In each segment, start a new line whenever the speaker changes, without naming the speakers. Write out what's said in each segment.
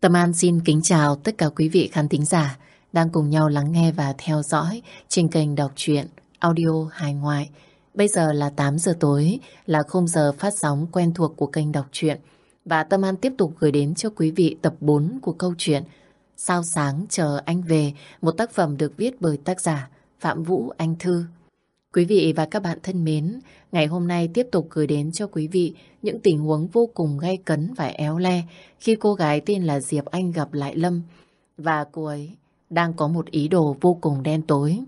Tâm An xin kính chào tất cả quý vị khán thính giả đang cùng nhau lắng nghe và theo dõi trên kênh đọc truyện audio hài ngoại. Bây giờ là 8 giờ tối, là khung giờ phát sóng quen thuộc của kênh đọc truyện. Và Tâm An tiếp tục gửi đến cho quý vị tập 4 của câu chuyện Sao sáng chờ anh về, một tác phẩm được viết bởi tác giả Phạm Vũ Anh Thư. Quý vị và các bạn thân mến, ngày hôm nay tiếp tục gửi đến cho quý vị những tình huống vô cùng gay cấn và éo le khi cô gái tên là Diệp Anh gặp lại Lâm và cô ấy đang có một ý đồ vô cùng đen tối.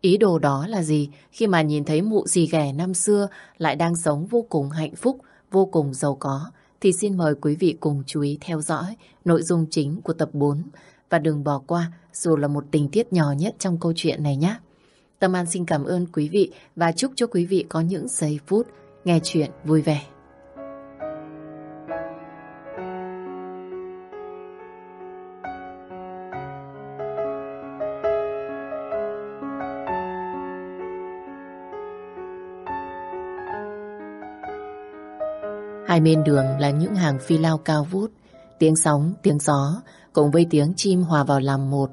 Ý đồ đó là gì? Khi mà nhìn thấy mụ dì ghẻ năm xưa lại đang sống vô cùng hạnh phúc, vô cùng giàu có, thì xin mời quý vị cùng chú ý theo dõi nội dung chính của tập 4 và đừng bỏ qua dù là một tình tiết nhỏ nhất trong câu chuyện này nhé. Tâm An xin cảm ơn quý vị và chúc cho quý vị có những giây phút nghe chuyện vui vẻ. Hai bên đường là những hàng phi lao cao vút, tiếng sóng, tiếng gió cùng với tiếng chim hòa vào làm một.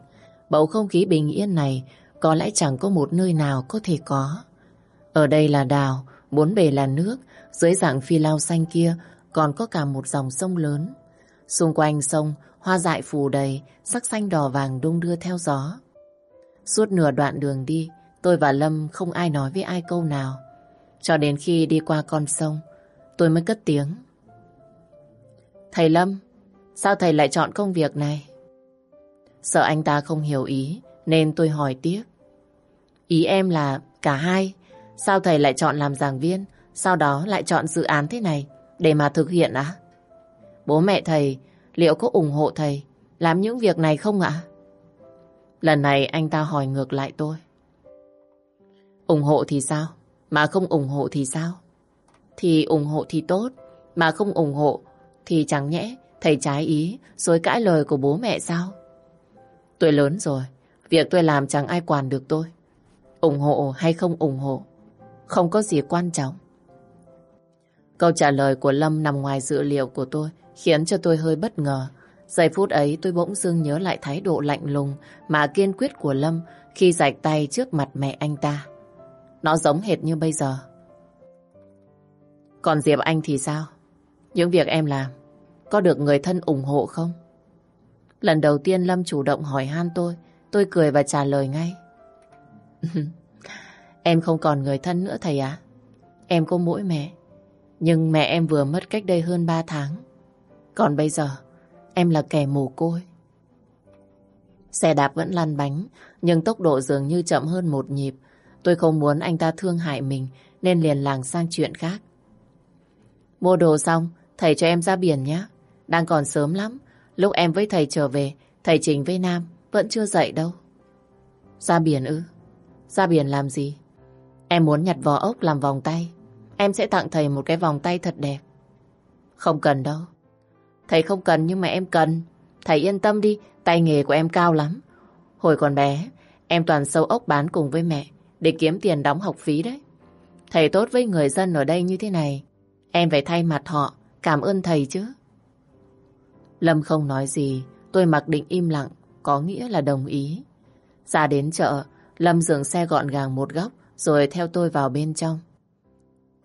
Bầu không khí bình yên này có lẽ chẳng có một nơi nào có thể có. Ở đây là đào, bốn bề là nước, dưới dạng phi lao xanh kia còn có cả một dòng sông lớn. Xung quanh sông, hoa dại phủ đầy, sắc xanh đỏ vàng đung đưa theo gió. Suốt nửa đoạn đường đi, tôi và Lâm không ai nói với ai câu nào. Cho đến khi đi qua con sông, tôi mới cất tiếng. Thầy Lâm, sao thầy lại chọn công việc này? Sợ anh ta không hiểu ý, nên tôi hỏi tiếp. Ý em là cả hai. Sao thầy lại chọn làm giảng viên, sau đó lại chọn dự án thế này để mà thực hiện á? Bố mẹ thầy liệu có ủng hộ thầy làm những việc này không ạ? Lần này anh ta hỏi ngược lại tôi. ủng hộ thì sao? Mà không ủng hộ thì sao? Thì ủng hộ thì tốt, mà không ủng hộ thì chẳng nhẽ thầy trái ý rồi cãi lời của bố mẹ sao? Tôi lớn rồi, việc tôi làm chẳng ai quản được tôi ủng hộ hay không ủng hộ, không có gì quan trọng. Câu trả lời của Lâm nằm ngoài dự liệu của tôi, khiến cho tôi hơi bất ngờ. Giây phút ấy tôi bỗng dưng nhớ lại thái độ lạnh lùng mà kiên quyết của Lâm khi rạch tay trước mặt mẹ anh ta. Nó giống hệt như bây giờ. Còn Diệp Anh thì sao? Những việc em làm, có được người thân ủng hộ không? Lần đầu tiên Lâm chủ động hỏi han tôi, tôi cười và trả lời ngay. em không còn người thân nữa thầy ạ. Em có mỗi mẹ. Nhưng mẹ em vừa mất cách đây hơn 3 tháng. Còn bây giờ, em là kẻ mồ côi. Xe đạp vẫn lăn bánh, nhưng tốc độ dường như chậm hơn một nhịp. Tôi không muốn anh ta thương hại mình, nên liền làng sang chuyện khác. Mua đồ xong, thầy cho em ra biển nhé. Đang còn sớm lắm. Lúc em với thầy trở về, thầy Trình với Nam vẫn chưa dậy đâu. Ra biển ư? Ra biển làm gì? Em muốn nhặt vỏ ốc làm vòng tay. Em sẽ tặng thầy một cái vòng tay thật đẹp. Không cần đâu. Thầy không cần nhưng mà em cần. Thầy yên tâm đi, tay nghề của em cao lắm. Hồi còn bé, em toàn sâu ốc bán cùng với mẹ để kiếm tiền đóng học phí đấy. Thầy tốt với người dân ở đây như thế này. Em phải thay mặt họ, cảm ơn thầy chứ. Lâm không nói gì, tôi mặc định im lặng, có nghĩa là đồng ý. Ra đến chợ, Lâm dừng xe gọn gàng một góc rồi theo tôi vào bên trong.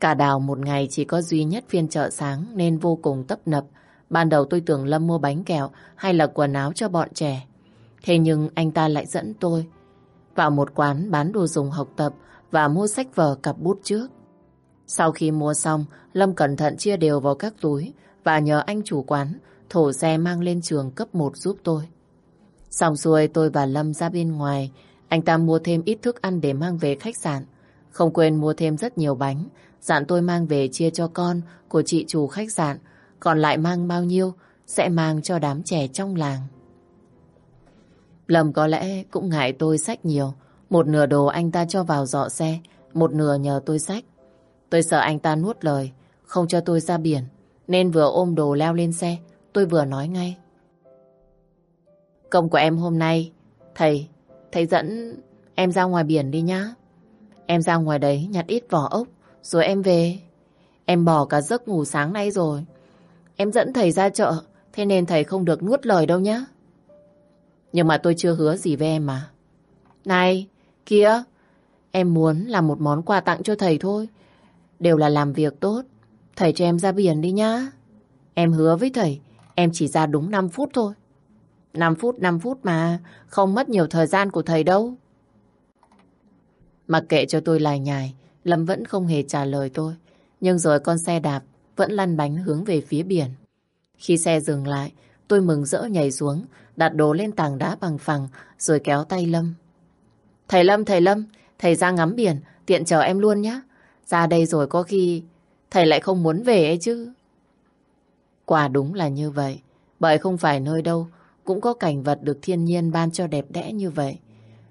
Cả đào một ngày chỉ có duy nhất phiên chợ sáng nên vô cùng tấp nập. Ban đầu tôi tưởng Lâm mua bánh kẹo hay là quần áo cho bọn trẻ. Thế nhưng anh ta lại dẫn tôi vào một quán bán đồ dùng học tập và mua sách vở cặp bút trước. Sau khi mua xong, Lâm cẩn thận chia đều vào các túi và nhờ anh chủ quán thổ xe mang lên trường cấp 1 giúp tôi. Xong xuôi tôi và Lâm ra bên ngoài anh ta mua thêm ít thức ăn để mang về khách sạn. Không quên mua thêm rất nhiều bánh. Dặn tôi mang về chia cho con của chị chủ khách sạn. Còn lại mang bao nhiêu sẽ mang cho đám trẻ trong làng. Lâm có lẽ cũng ngại tôi sách nhiều. Một nửa đồ anh ta cho vào dọ xe, một nửa nhờ tôi sách. Tôi sợ anh ta nuốt lời, không cho tôi ra biển. Nên vừa ôm đồ leo lên xe, tôi vừa nói ngay. Công của em hôm nay, thầy Thầy dẫn em ra ngoài biển đi nhá. Em ra ngoài đấy nhặt ít vỏ ốc, rồi em về. Em bỏ cả giấc ngủ sáng nay rồi. Em dẫn thầy ra chợ, Thế nên thầy không được nuốt lời đâu nhá. Nhưng mà tôi chưa hứa gì với em mà. Này, kia, em muốn làm một món quà tặng cho thầy thôi. Đều là làm việc tốt. Thầy cho em ra biển đi nhá. Em hứa với thầy, em chỉ ra đúng 5 phút thôi. 5 phút, 5 phút mà, không mất nhiều thời gian của thầy đâu. Mặc kệ cho tôi lài nhài, Lâm vẫn không hề trả lời tôi. Nhưng rồi con xe đạp vẫn lăn bánh hướng về phía biển. Khi xe dừng lại, tôi mừng rỡ nhảy xuống, đặt đồ lên tảng đá bằng phẳng, rồi kéo tay Lâm. Thầy Lâm, thầy Lâm, thầy ra ngắm biển, tiện chờ em luôn nhé. Ra đây rồi có khi thầy lại không muốn về ấy chứ. Quả đúng là như vậy, bởi không phải nơi đâu cũng có cảnh vật được thiên nhiên ban cho đẹp đẽ như vậy.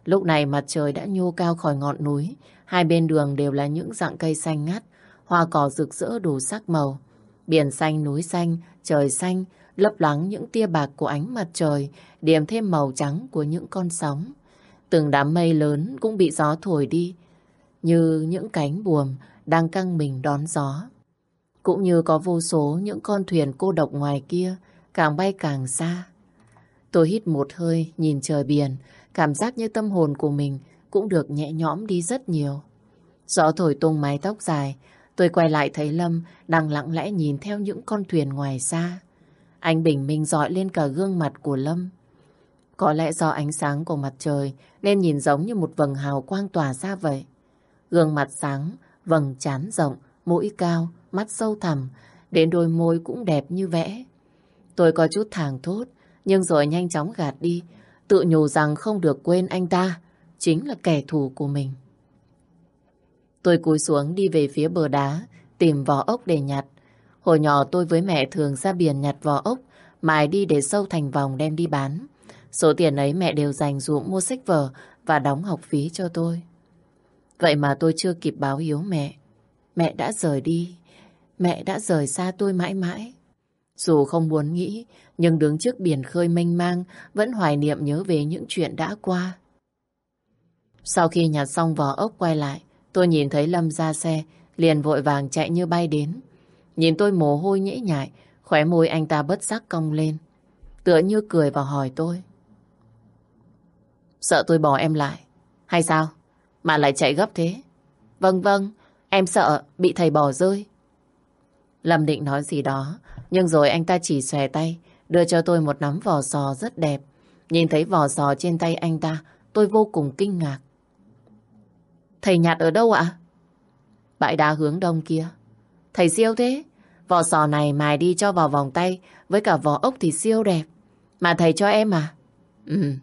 Lúc này mặt trời đã nhô cao khỏi ngọn núi, hai bên đường đều là những dạng cây xanh ngắt, hoa cỏ rực rỡ đủ sắc màu. Biển xanh, núi xanh, trời xanh, lấp lắng những tia bạc của ánh mặt trời, điểm thêm màu trắng của những con sóng. Từng đám mây lớn cũng bị gió thổi đi, như những cánh buồm đang căng mình đón gió. Cũng như có vô số những con thuyền cô độc ngoài kia, càng bay càng xa. Tôi hít một hơi, nhìn trời biển, cảm giác như tâm hồn của mình cũng được nhẹ nhõm đi rất nhiều. Gió thổi tung mái tóc dài, tôi quay lại thấy Lâm đang lặng lẽ nhìn theo những con thuyền ngoài xa. Anh bình minh dọi lên cả gương mặt của Lâm. Có lẽ do ánh sáng của mặt trời nên nhìn giống như một vầng hào quang tỏa ra vậy. Gương mặt sáng, vầng trán rộng, mũi cao, mắt sâu thẳm, đến đôi môi cũng đẹp như vẽ. Tôi có chút thàng thốt, nhưng rồi nhanh chóng gạt đi, tự nhủ rằng không được quên anh ta, chính là kẻ thù của mình. Tôi cúi xuống đi về phía bờ đá, tìm vỏ ốc để nhặt. Hồi nhỏ tôi với mẹ thường ra biển nhặt vỏ ốc, mài đi để sâu thành vòng đem đi bán. Số tiền ấy mẹ đều dành dụm mua sách vở và đóng học phí cho tôi. Vậy mà tôi chưa kịp báo hiếu mẹ. Mẹ đã rời đi. Mẹ đã rời xa tôi mãi mãi. Dù không muốn nghĩ, nhưng đứng trước biển khơi mênh mang, vẫn hoài niệm nhớ về những chuyện đã qua. Sau khi nhặt xong vỏ ốc quay lại, tôi nhìn thấy Lâm ra xe, liền vội vàng chạy như bay đến. Nhìn tôi mồ hôi nhễ nhại, khóe môi anh ta bất giác cong lên. Tựa như cười và hỏi tôi. Sợ tôi bỏ em lại, hay sao? Mà lại chạy gấp thế. Vâng vâng, em sợ bị thầy bỏ rơi. Lâm định nói gì đó, nhưng rồi anh ta chỉ xòe tay, đưa cho tôi một nắm vỏ sò rất đẹp. Nhìn thấy vỏ sò trên tay anh ta, tôi vô cùng kinh ngạc. Thầy nhặt ở đâu ạ? Bãi đá hướng đông kia. Thầy siêu thế. Vỏ sò này mài đi cho vào vòng tay, với cả vỏ ốc thì siêu đẹp. Mà thầy cho em à? Ừ,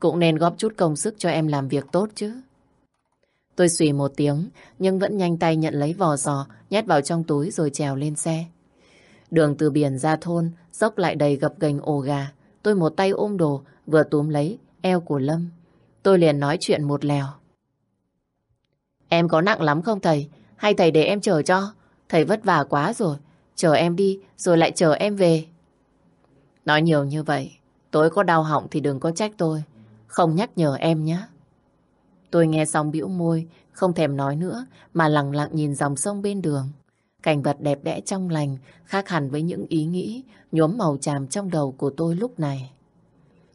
cũng nên góp chút công sức cho em làm việc tốt chứ. Tôi xùy một tiếng, nhưng vẫn nhanh tay nhận lấy vỏ sò, nhét vào trong túi rồi trèo lên xe. Đường từ biển ra thôn, dốc lại đầy gập gành ồ gà. Tôi một tay ôm đồ, vừa túm lấy eo của Lâm. Tôi liền nói chuyện một lèo. Em có nặng lắm không thầy? Hay thầy để em chờ cho? Thầy vất vả quá rồi. Chờ em đi, rồi lại chờ em về. Nói nhiều như vậy, tối có đau họng thì đừng có trách tôi. Không nhắc nhở em nhé. Tôi nghe xong bĩu môi, không thèm nói nữa, mà lặng lặng nhìn dòng sông bên đường. Cảnh vật đẹp đẽ trong lành, khác hẳn với những ý nghĩ nhuốm màu tràm trong đầu của tôi lúc này.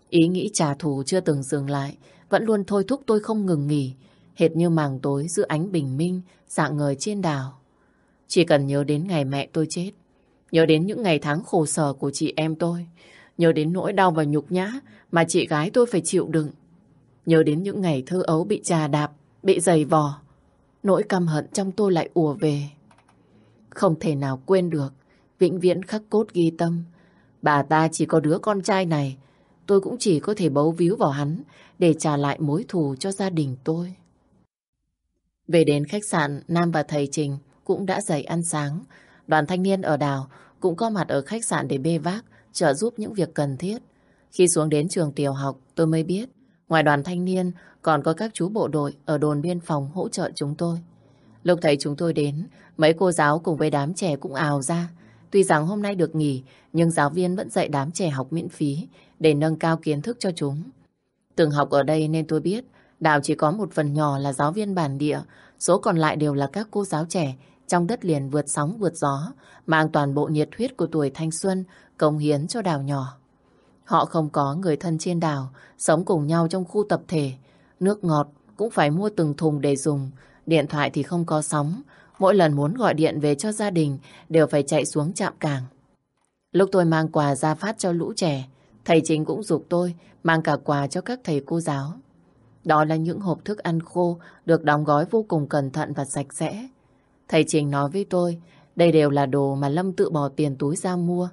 Ý nghĩ trả thù chưa từng dừng lại, vẫn luôn thôi thúc tôi không ngừng nghỉ, hệt như màng tối giữa ánh bình minh dạng ngời trên đảo. Chỉ cần nhớ đến ngày mẹ tôi chết, nhớ đến những ngày tháng khổ sở của chị em tôi, nhớ đến nỗi đau và nhục nhã mà chị gái tôi phải chịu đựng. Nhớ đến những ngày thơ ấu bị trà đạp, bị giày vò, nỗi căm hận trong tôi lại ùa về. Không thể nào quên được, vĩnh viễn khắc cốt ghi tâm. Bà ta chỉ có đứa con trai này, tôi cũng chỉ có thể bấu víu vào hắn để trả lại mối thù cho gia đình tôi. Về đến khách sạn, Nam và thầy Trình cũng đã dậy ăn sáng. Đoàn thanh niên ở đảo cũng có mặt ở khách sạn để bê vác, trợ giúp những việc cần thiết. Khi xuống đến trường tiểu học, tôi mới biết, ngoài đoàn thanh niên còn có các chú bộ đội ở đồn biên phòng hỗ trợ chúng tôi. Lúc thấy chúng tôi đến, mấy cô giáo cùng với đám trẻ cũng ào ra. Tuy rằng hôm nay được nghỉ, nhưng giáo viên vẫn dạy đám trẻ học miễn phí để nâng cao kiến thức cho chúng. Từng học ở đây nên tôi biết Đào chỉ có một phần nhỏ là giáo viên bản địa, số còn lại đều là các cô giáo trẻ trong đất liền vượt sóng vượt gió, mang toàn bộ nhiệt huyết của tuổi thanh xuân công hiến cho đào nhỏ. Họ không có người thân trên đảo, sống cùng nhau trong khu tập thể. Nước ngọt cũng phải mua từng thùng để dùng, điện thoại thì không có sóng. Mỗi lần muốn gọi điện về cho gia đình đều phải chạy xuống trạm cảng. Lúc tôi mang quà ra phát cho lũ trẻ, thầy Chính cũng dục tôi mang cả quà cho các thầy cô giáo. Đó là những hộp thức ăn khô được đóng gói vô cùng cẩn thận và sạch sẽ. Thầy Trình nói với tôi, đây đều là đồ mà Lâm tự bỏ tiền túi ra mua.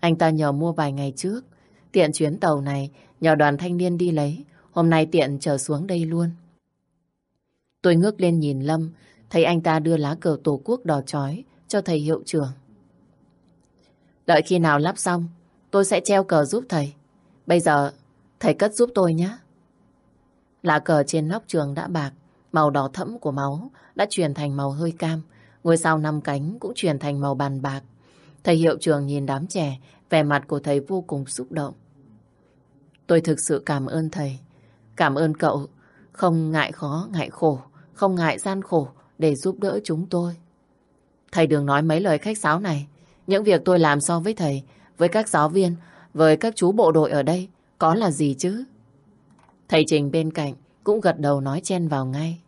Anh ta nhờ mua vài ngày trước. Tiện chuyến tàu này, nhờ đoàn thanh niên đi lấy. Hôm nay tiện trở xuống đây luôn. Tôi ngước lên nhìn Lâm, thấy anh ta đưa lá cờ tổ quốc đỏ chói cho thầy hiệu trưởng. Đợi khi nào lắp xong, tôi sẽ treo cờ giúp thầy. Bây giờ, thầy cất giúp tôi nhé. Lá cờ trên nóc trường đã bạc, màu đỏ thẫm của máu đã chuyển thành màu hơi cam. Ngôi sao năm cánh cũng chuyển thành màu bàn bạc. Thầy hiệu trường nhìn đám trẻ, vẻ mặt của thầy vô cùng xúc động. Tôi thực sự cảm ơn thầy. Cảm ơn cậu không ngại khó, ngại khổ, không ngại gian khổ để giúp đỡ chúng tôi. Thầy đừng nói mấy lời khách sáo này. Những việc tôi làm so với thầy, với các giáo viên, với các chú bộ đội ở đây có là gì chứ? Thầy Trình bên cạnh cũng gật đầu nói chen vào ngay.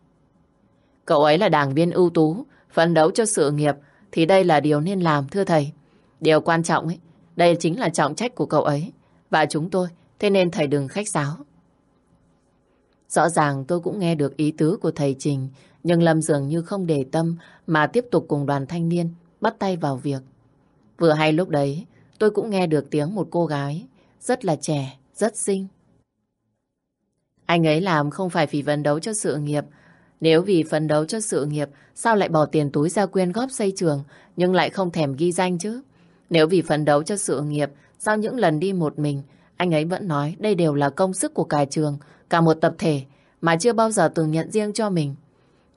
Cậu ấy là đảng viên ưu tú, phấn đấu cho sự nghiệp thì đây là điều nên làm thưa thầy. Điều quan trọng ấy, đây chính là trọng trách của cậu ấy và chúng tôi, thế nên thầy đừng khách sáo. Rõ ràng tôi cũng nghe được ý tứ của thầy Trình, nhưng Lâm dường như không để tâm mà tiếp tục cùng đoàn thanh niên bắt tay vào việc. Vừa hay lúc đấy, tôi cũng nghe được tiếng một cô gái rất là trẻ, rất xinh. Anh ấy làm không phải vì phấn đấu cho sự nghiệp. Nếu vì phấn đấu cho sự nghiệp, sao lại bỏ tiền túi ra quyên góp xây trường, nhưng lại không thèm ghi danh chứ? Nếu vì phấn đấu cho sự nghiệp, sao những lần đi một mình, anh ấy vẫn nói đây đều là công sức của cả trường, cả một tập thể, mà chưa bao giờ từng nhận riêng cho mình.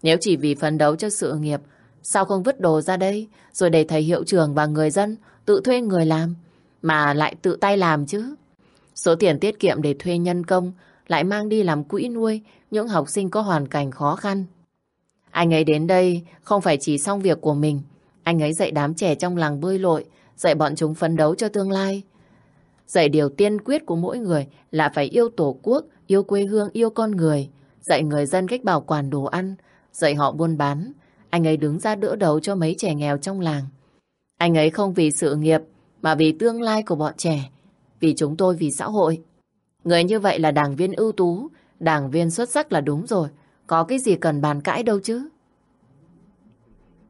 Nếu chỉ vì phấn đấu cho sự nghiệp, sao không vứt đồ ra đây, rồi để thầy hiệu trưởng và người dân tự thuê người làm, mà lại tự tay làm chứ? Số tiền tiết kiệm để thuê nhân công lại mang đi làm quỹ nuôi những học sinh có hoàn cảnh khó khăn. Anh ấy đến đây không phải chỉ xong việc của mình, anh ấy dạy đám trẻ trong làng bơi lội, dạy bọn chúng phấn đấu cho tương lai. Dạy điều tiên quyết của mỗi người là phải yêu tổ quốc, yêu quê hương, yêu con người, dạy người dân cách bảo quản đồ ăn, dạy họ buôn bán. Anh ấy đứng ra đỡ đầu cho mấy trẻ nghèo trong làng. Anh ấy không vì sự nghiệp, mà vì tương lai của bọn trẻ, vì chúng tôi, vì xã hội. Người như vậy là đảng viên ưu tú, đảng viên xuất sắc là đúng rồi. Có cái gì cần bàn cãi đâu chứ.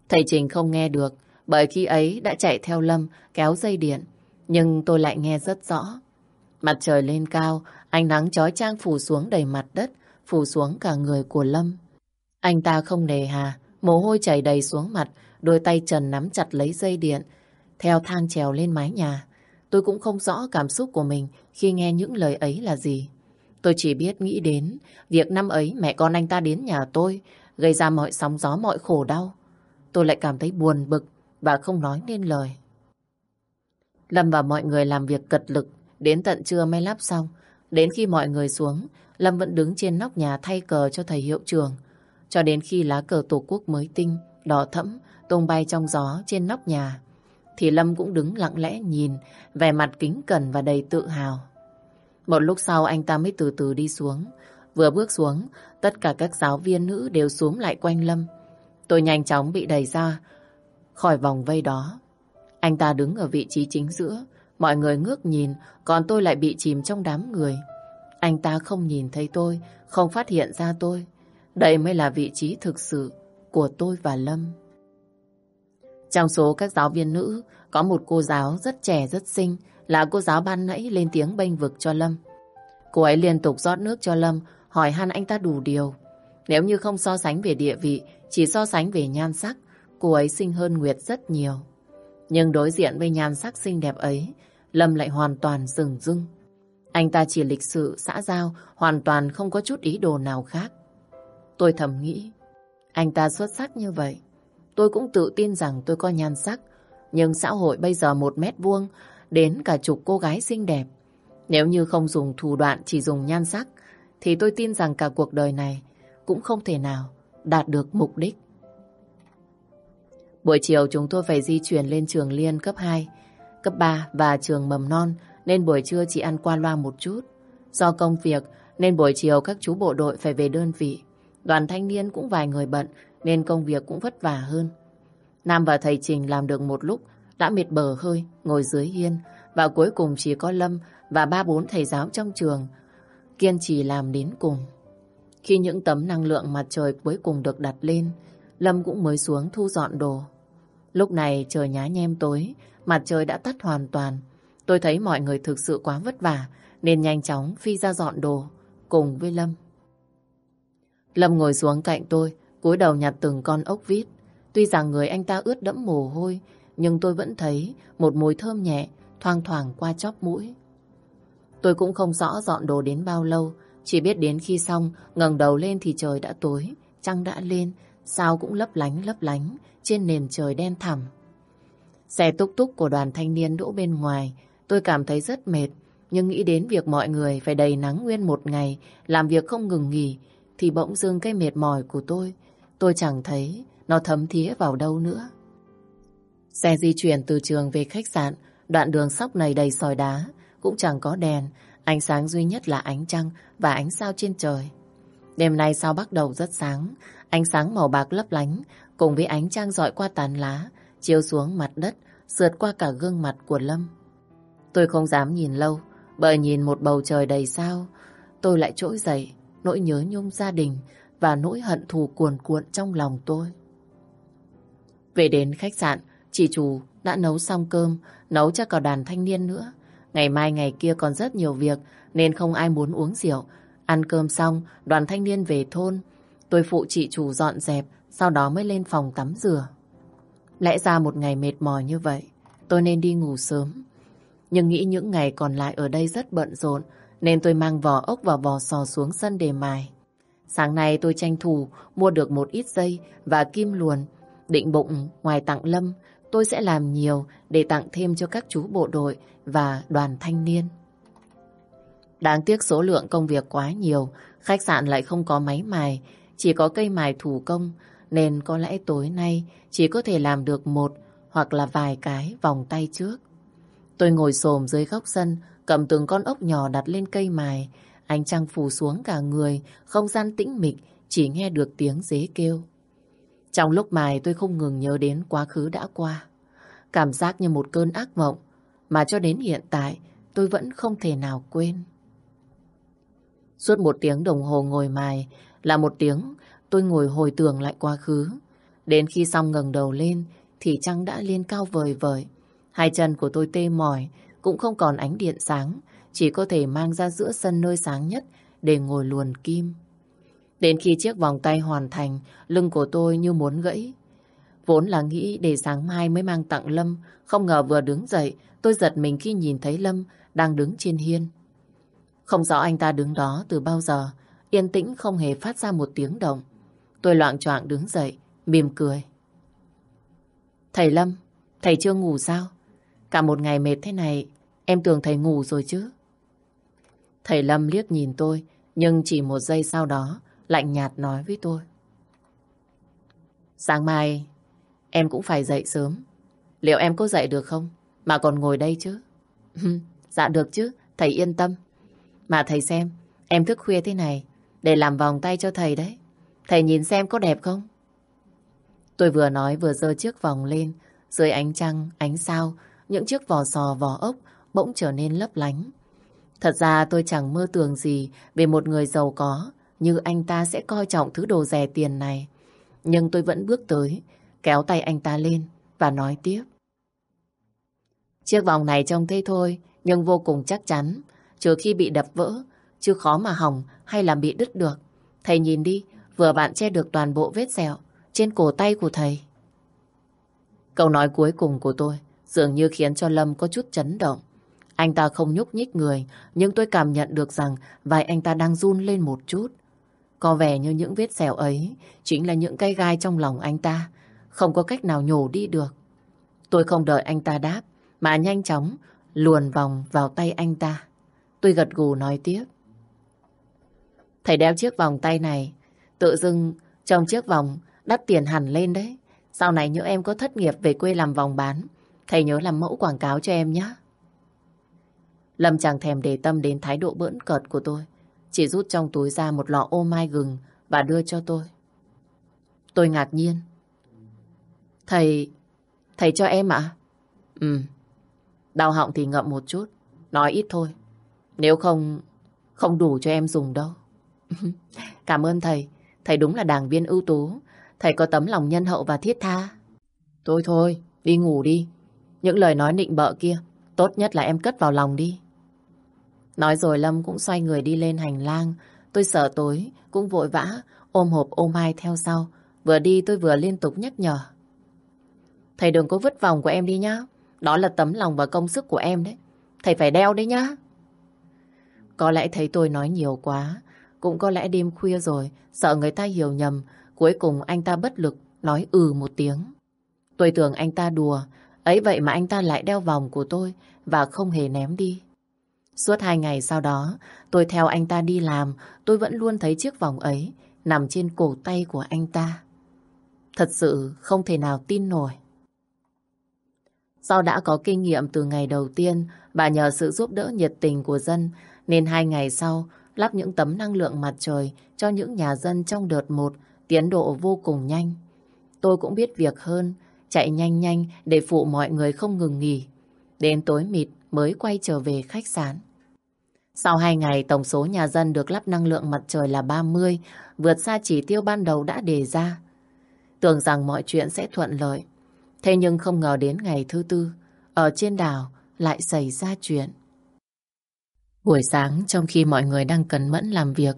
Thầy Trình không nghe được, bởi khi ấy đã chạy theo Lâm kéo dây điện. Nhưng tôi lại nghe rất rõ. Mặt trời lên cao, ánh nắng chói chang phủ xuống đầy mặt đất, phủ xuống cả người của Lâm. Anh ta không nề hà, mồ hôi chảy đầy xuống mặt, đôi tay trần nắm chặt lấy dây điện, theo thang trèo lên mái nhà. Tôi cũng không rõ cảm xúc của mình khi nghe những lời ấy là gì. Tôi chỉ biết nghĩ đến việc năm ấy mẹ con anh ta đến nhà tôi, gây ra mọi sóng gió mọi khổ đau. Tôi lại cảm thấy buồn bực và không nói nên lời. Lâm và mọi người làm việc cật lực, đến tận trưa mới lắp xong. Đến khi mọi người xuống, Lâm vẫn đứng trên nóc nhà thay cờ cho thầy hiệu trường. Cho đến khi lá cờ tổ quốc mới tinh, đỏ thẫm, tung bay trong gió trên nóc nhà thì Lâm cũng đứng lặng lẽ nhìn, vẻ mặt kính cẩn và đầy tự hào. Một lúc sau anh ta mới từ từ đi xuống. Vừa bước xuống, tất cả các giáo viên nữ đều xuống lại quanh Lâm. Tôi nhanh chóng bị đẩy ra khỏi vòng vây đó. Anh ta đứng ở vị trí chính giữa, mọi người ngước nhìn, còn tôi lại bị chìm trong đám người. Anh ta không nhìn thấy tôi, không phát hiện ra tôi. Đây mới là vị trí thực sự của tôi và Lâm. Trong số các giáo viên nữ, có một cô giáo rất trẻ rất xinh, là cô giáo ban nãy lên tiếng bênh vực cho Lâm. Cô ấy liên tục rót nước cho Lâm, hỏi han anh ta đủ điều. Nếu như không so sánh về địa vị, chỉ so sánh về nhan sắc, cô ấy xinh hơn Nguyệt rất nhiều. Nhưng đối diện với nhan sắc xinh đẹp ấy, Lâm lại hoàn toàn rừng rưng. Anh ta chỉ lịch sự, xã giao, hoàn toàn không có chút ý đồ nào khác. Tôi thầm nghĩ, anh ta xuất sắc như vậy, Tôi cũng tự tin rằng tôi có nhan sắc, nhưng xã hội bây giờ một mét vuông đến cả chục cô gái xinh đẹp. Nếu như không dùng thủ đoạn chỉ dùng nhan sắc, thì tôi tin rằng cả cuộc đời này cũng không thể nào đạt được mục đích. Buổi chiều chúng tôi phải di chuyển lên trường liên cấp 2. cấp 3 và trường mầm non nên buổi trưa chỉ ăn qua loa một chút. Do công việc nên buổi chiều các chú bộ đội phải về đơn vị. Đoàn thanh niên cũng vài người bận nên công việc cũng vất vả hơn. Nam và thầy Trình làm được một lúc đã mệt bờ hơi ngồi dưới hiên và cuối cùng chỉ có Lâm và ba bốn thầy giáo trong trường kiên trì làm đến cùng. Khi những tấm năng lượng mặt trời cuối cùng được đặt lên, Lâm cũng mới xuống thu dọn đồ. Lúc này trời nhá nhem tối, mặt trời đã tắt hoàn toàn. Tôi thấy mọi người thực sự quá vất vả, nên nhanh chóng phi ra dọn đồ, cùng với Lâm. Lâm ngồi xuống cạnh tôi, cúi đầu nhặt từng con ốc vít. Tuy rằng người anh ta ướt đẫm mồ hôi, nhưng tôi vẫn thấy một mùi thơm nhẹ thoang thoảng qua chóp mũi. Tôi cũng không rõ dọn đồ đến bao lâu, chỉ biết đến khi xong, ngẩng đầu lên thì trời đã tối, trăng đã lên, sao cũng lấp lánh lấp lánh trên nền trời đen thẳm. Xe túc túc của đoàn thanh niên đỗ bên ngoài, tôi cảm thấy rất mệt, nhưng nghĩ đến việc mọi người phải đầy nắng nguyên một ngày, làm việc không ngừng nghỉ, thì bỗng dưng cái mệt mỏi của tôi, tôi chẳng thấy nó thấm thía vào đâu nữa. Xe di chuyển từ trường về khách sạn, đoạn đường sóc này đầy sỏi đá, cũng chẳng có đèn, ánh sáng duy nhất là ánh trăng và ánh sao trên trời. Đêm nay sao bắt đầu rất sáng, ánh sáng màu bạc lấp lánh cùng với ánh trăng dọi qua tàn lá, chiếu xuống mặt đất, sượt qua cả gương mặt của Lâm. Tôi không dám nhìn lâu, bởi nhìn một bầu trời đầy sao, tôi lại trỗi dậy, nỗi nhớ nhung gia đình và nỗi hận thù cuồn cuộn trong lòng tôi. Về đến khách sạn, chị chủ đã nấu xong cơm, nấu cho cả đàn thanh niên nữa. Ngày mai ngày kia còn rất nhiều việc nên không ai muốn uống rượu. Ăn cơm xong, đoàn thanh niên về thôn. Tôi phụ chị chủ dọn dẹp, sau đó mới lên phòng tắm rửa. Lẽ ra một ngày mệt mỏi như vậy, tôi nên đi ngủ sớm. Nhưng nghĩ những ngày còn lại ở đây rất bận rộn, nên tôi mang vỏ ốc và vỏ sò xuống sân để mài. Sáng nay tôi tranh thủ mua được một ít dây và kim luồn. Định bụng ngoài tặng Lâm, tôi sẽ làm nhiều để tặng thêm cho các chú bộ đội và đoàn thanh niên. Đáng tiếc số lượng công việc quá nhiều, khách sạn lại không có máy mài, chỉ có cây mài thủ công, nên có lẽ tối nay chỉ có thể làm được một hoặc là vài cái vòng tay trước. Tôi ngồi xồm dưới góc sân, cầm từng con ốc nhỏ đặt lên cây mài, ánh trăng phủ xuống cả người, không gian tĩnh mịch, chỉ nghe được tiếng dế kêu. Trong lúc mài tôi không ngừng nhớ đến quá khứ đã qua. Cảm giác như một cơn ác mộng mà cho đến hiện tại tôi vẫn không thể nào quên. Suốt một tiếng đồng hồ ngồi mài là một tiếng tôi ngồi hồi tưởng lại quá khứ. Đến khi xong ngẩng đầu lên thì trăng đã lên cao vời vời. Hai chân của tôi tê mỏi, cũng không còn ánh điện sáng, chỉ có thể mang ra giữa sân nơi sáng nhất để ngồi luồn kim. Đến khi chiếc vòng tay hoàn thành, lưng của tôi như muốn gãy. Vốn là nghĩ để sáng mai mới mang tặng Lâm, không ngờ vừa đứng dậy, tôi giật mình khi nhìn thấy Lâm đang đứng trên hiên. Không rõ anh ta đứng đó từ bao giờ, yên tĩnh không hề phát ra một tiếng động. Tôi loạn choạng đứng dậy, mỉm cười. Thầy Lâm, thầy chưa ngủ sao? Cả một ngày mệt thế này, em tưởng thầy ngủ rồi chứ. Thầy Lâm liếc nhìn tôi, nhưng chỉ một giây sau đó, lạnh nhạt nói với tôi. Sáng mai, em cũng phải dậy sớm. Liệu em có dậy được không? Mà còn ngồi đây chứ? dạ được chứ, thầy yên tâm. Mà thầy xem, em thức khuya thế này, để làm vòng tay cho thầy đấy. Thầy nhìn xem có đẹp không? Tôi vừa nói vừa giơ chiếc vòng lên, dưới ánh trăng, ánh sao, những chiếc vỏ sò vỏ ốc bỗng trở nên lấp lánh. Thật ra tôi chẳng mơ tưởng gì về một người giàu có như anh ta sẽ coi trọng thứ đồ rẻ tiền này. Nhưng tôi vẫn bước tới, kéo tay anh ta lên và nói tiếp. Chiếc vòng này trông thế thôi, nhưng vô cùng chắc chắn, trừ khi bị đập vỡ, chứ khó mà hỏng hay làm bị đứt được. Thầy nhìn đi, vừa bạn che được toàn bộ vết sẹo trên cổ tay của thầy. Câu nói cuối cùng của tôi dường như khiến cho Lâm có chút chấn động. Anh ta không nhúc nhích người, nhưng tôi cảm nhận được rằng vai anh ta đang run lên một chút. Có vẻ như những vết sẹo ấy chính là những cây gai trong lòng anh ta, không có cách nào nhổ đi được. Tôi không đợi anh ta đáp, mà nhanh chóng luồn vòng vào tay anh ta. Tôi gật gù nói tiếp. Thầy đeo chiếc vòng tay này, tự dưng trong chiếc vòng đắt tiền hẳn lên đấy. Sau này nhớ em có thất nghiệp về quê làm vòng bán, thầy nhớ làm mẫu quảng cáo cho em nhé. Lâm chẳng thèm để tâm đến thái độ bỡn cợt của tôi. Chỉ rút trong túi ra một lọ ô mai gừng và đưa cho tôi. Tôi ngạc nhiên. Thầy... Thầy cho em ạ? Ừ. Đau họng thì ngậm một chút. Nói ít thôi. Nếu không... Không đủ cho em dùng đâu. Ừ. Cảm ơn thầy. Thầy đúng là đảng viên ưu tú. Thầy có tấm lòng nhân hậu và thiết tha. Thôi thôi, đi ngủ đi. Những lời nói nịnh bợ kia, tốt nhất là em cất vào lòng đi. Nói rồi Lâm cũng xoay người đi lên hành lang. Tôi sợ tối, cũng vội vã, ôm hộp ôm mai theo sau. Vừa đi tôi vừa liên tục nhắc nhở. Thầy đừng có vứt vòng của em đi nhá. Đó là tấm lòng và công sức của em đấy. Thầy phải đeo đấy nhá. Có lẽ thấy tôi nói nhiều quá. Cũng có lẽ đêm khuya rồi, sợ người ta hiểu nhầm. Cuối cùng anh ta bất lực, nói ừ một tiếng. Tôi tưởng anh ta đùa, ấy vậy mà anh ta lại đeo vòng của tôi và không hề ném đi. Suốt hai ngày sau đó, tôi theo anh ta đi làm, tôi vẫn luôn thấy chiếc vòng ấy nằm trên cổ tay của anh ta. Thật sự không thể nào tin nổi. Do đã có kinh nghiệm từ ngày đầu tiên, bà nhờ sự giúp đỡ nhiệt tình của dân, nên hai ngày sau lắp những tấm năng lượng mặt trời cho những nhà dân trong đợt một, tiến độ vô cùng nhanh. Tôi cũng biết việc hơn, chạy nhanh nhanh để phụ mọi người không ngừng nghỉ. Đến tối mịt mới quay trở về khách sạn. Sau 2 ngày, tổng số nhà dân được lắp năng lượng mặt trời là 30, vượt xa chỉ tiêu ban đầu đã đề ra. Tưởng rằng mọi chuyện sẽ thuận lợi. Thế nhưng không ngờ đến ngày thứ tư, ở trên đảo lại xảy ra chuyện. Buổi sáng, trong khi mọi người đang cẩn mẫn làm việc,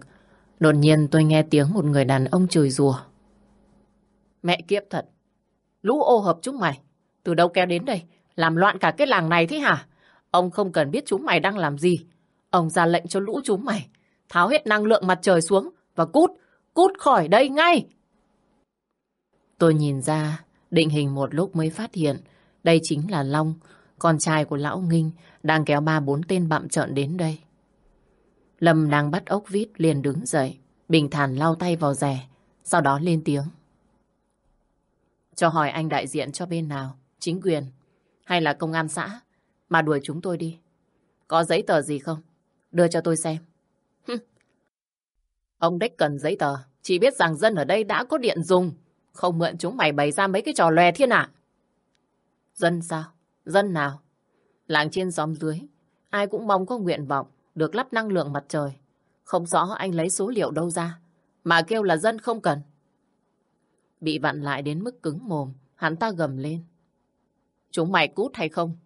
đột nhiên tôi nghe tiếng một người đàn ông chửi rủa. Mẹ kiếp thật, lũ ô hợp chúng mày, từ đâu kéo đến đây, làm loạn cả cái làng này thế hả? Ông không cần biết chúng mày đang làm gì, Ông ra lệnh cho lũ chúng mày tháo hết năng lượng mặt trời xuống và cút, cút khỏi đây ngay. Tôi nhìn ra, định hình một lúc mới phát hiện đây chính là Long, con trai của lão Nghinh, đang kéo ba bốn tên bặm trợn đến đây. Lâm đang bắt ốc vít liền đứng dậy, bình thản lau tay vào rẻ, sau đó lên tiếng. Cho hỏi anh đại diện cho bên nào, chính quyền hay là công an xã mà đuổi chúng tôi đi. Có giấy tờ gì không? Đưa cho tôi xem. Ông Đếch cần giấy tờ. Chỉ biết rằng dân ở đây đã có điện dùng. Không mượn chúng mày bày ra mấy cái trò lòe thiên ạ. Dân sao? Dân nào? Làng trên xóm dưới. Ai cũng mong có nguyện vọng được lắp năng lượng mặt trời. Không rõ anh lấy số liệu đâu ra. Mà kêu là dân không cần. Bị vặn lại đến mức cứng mồm. Hắn ta gầm lên. Chúng mày cút hay không?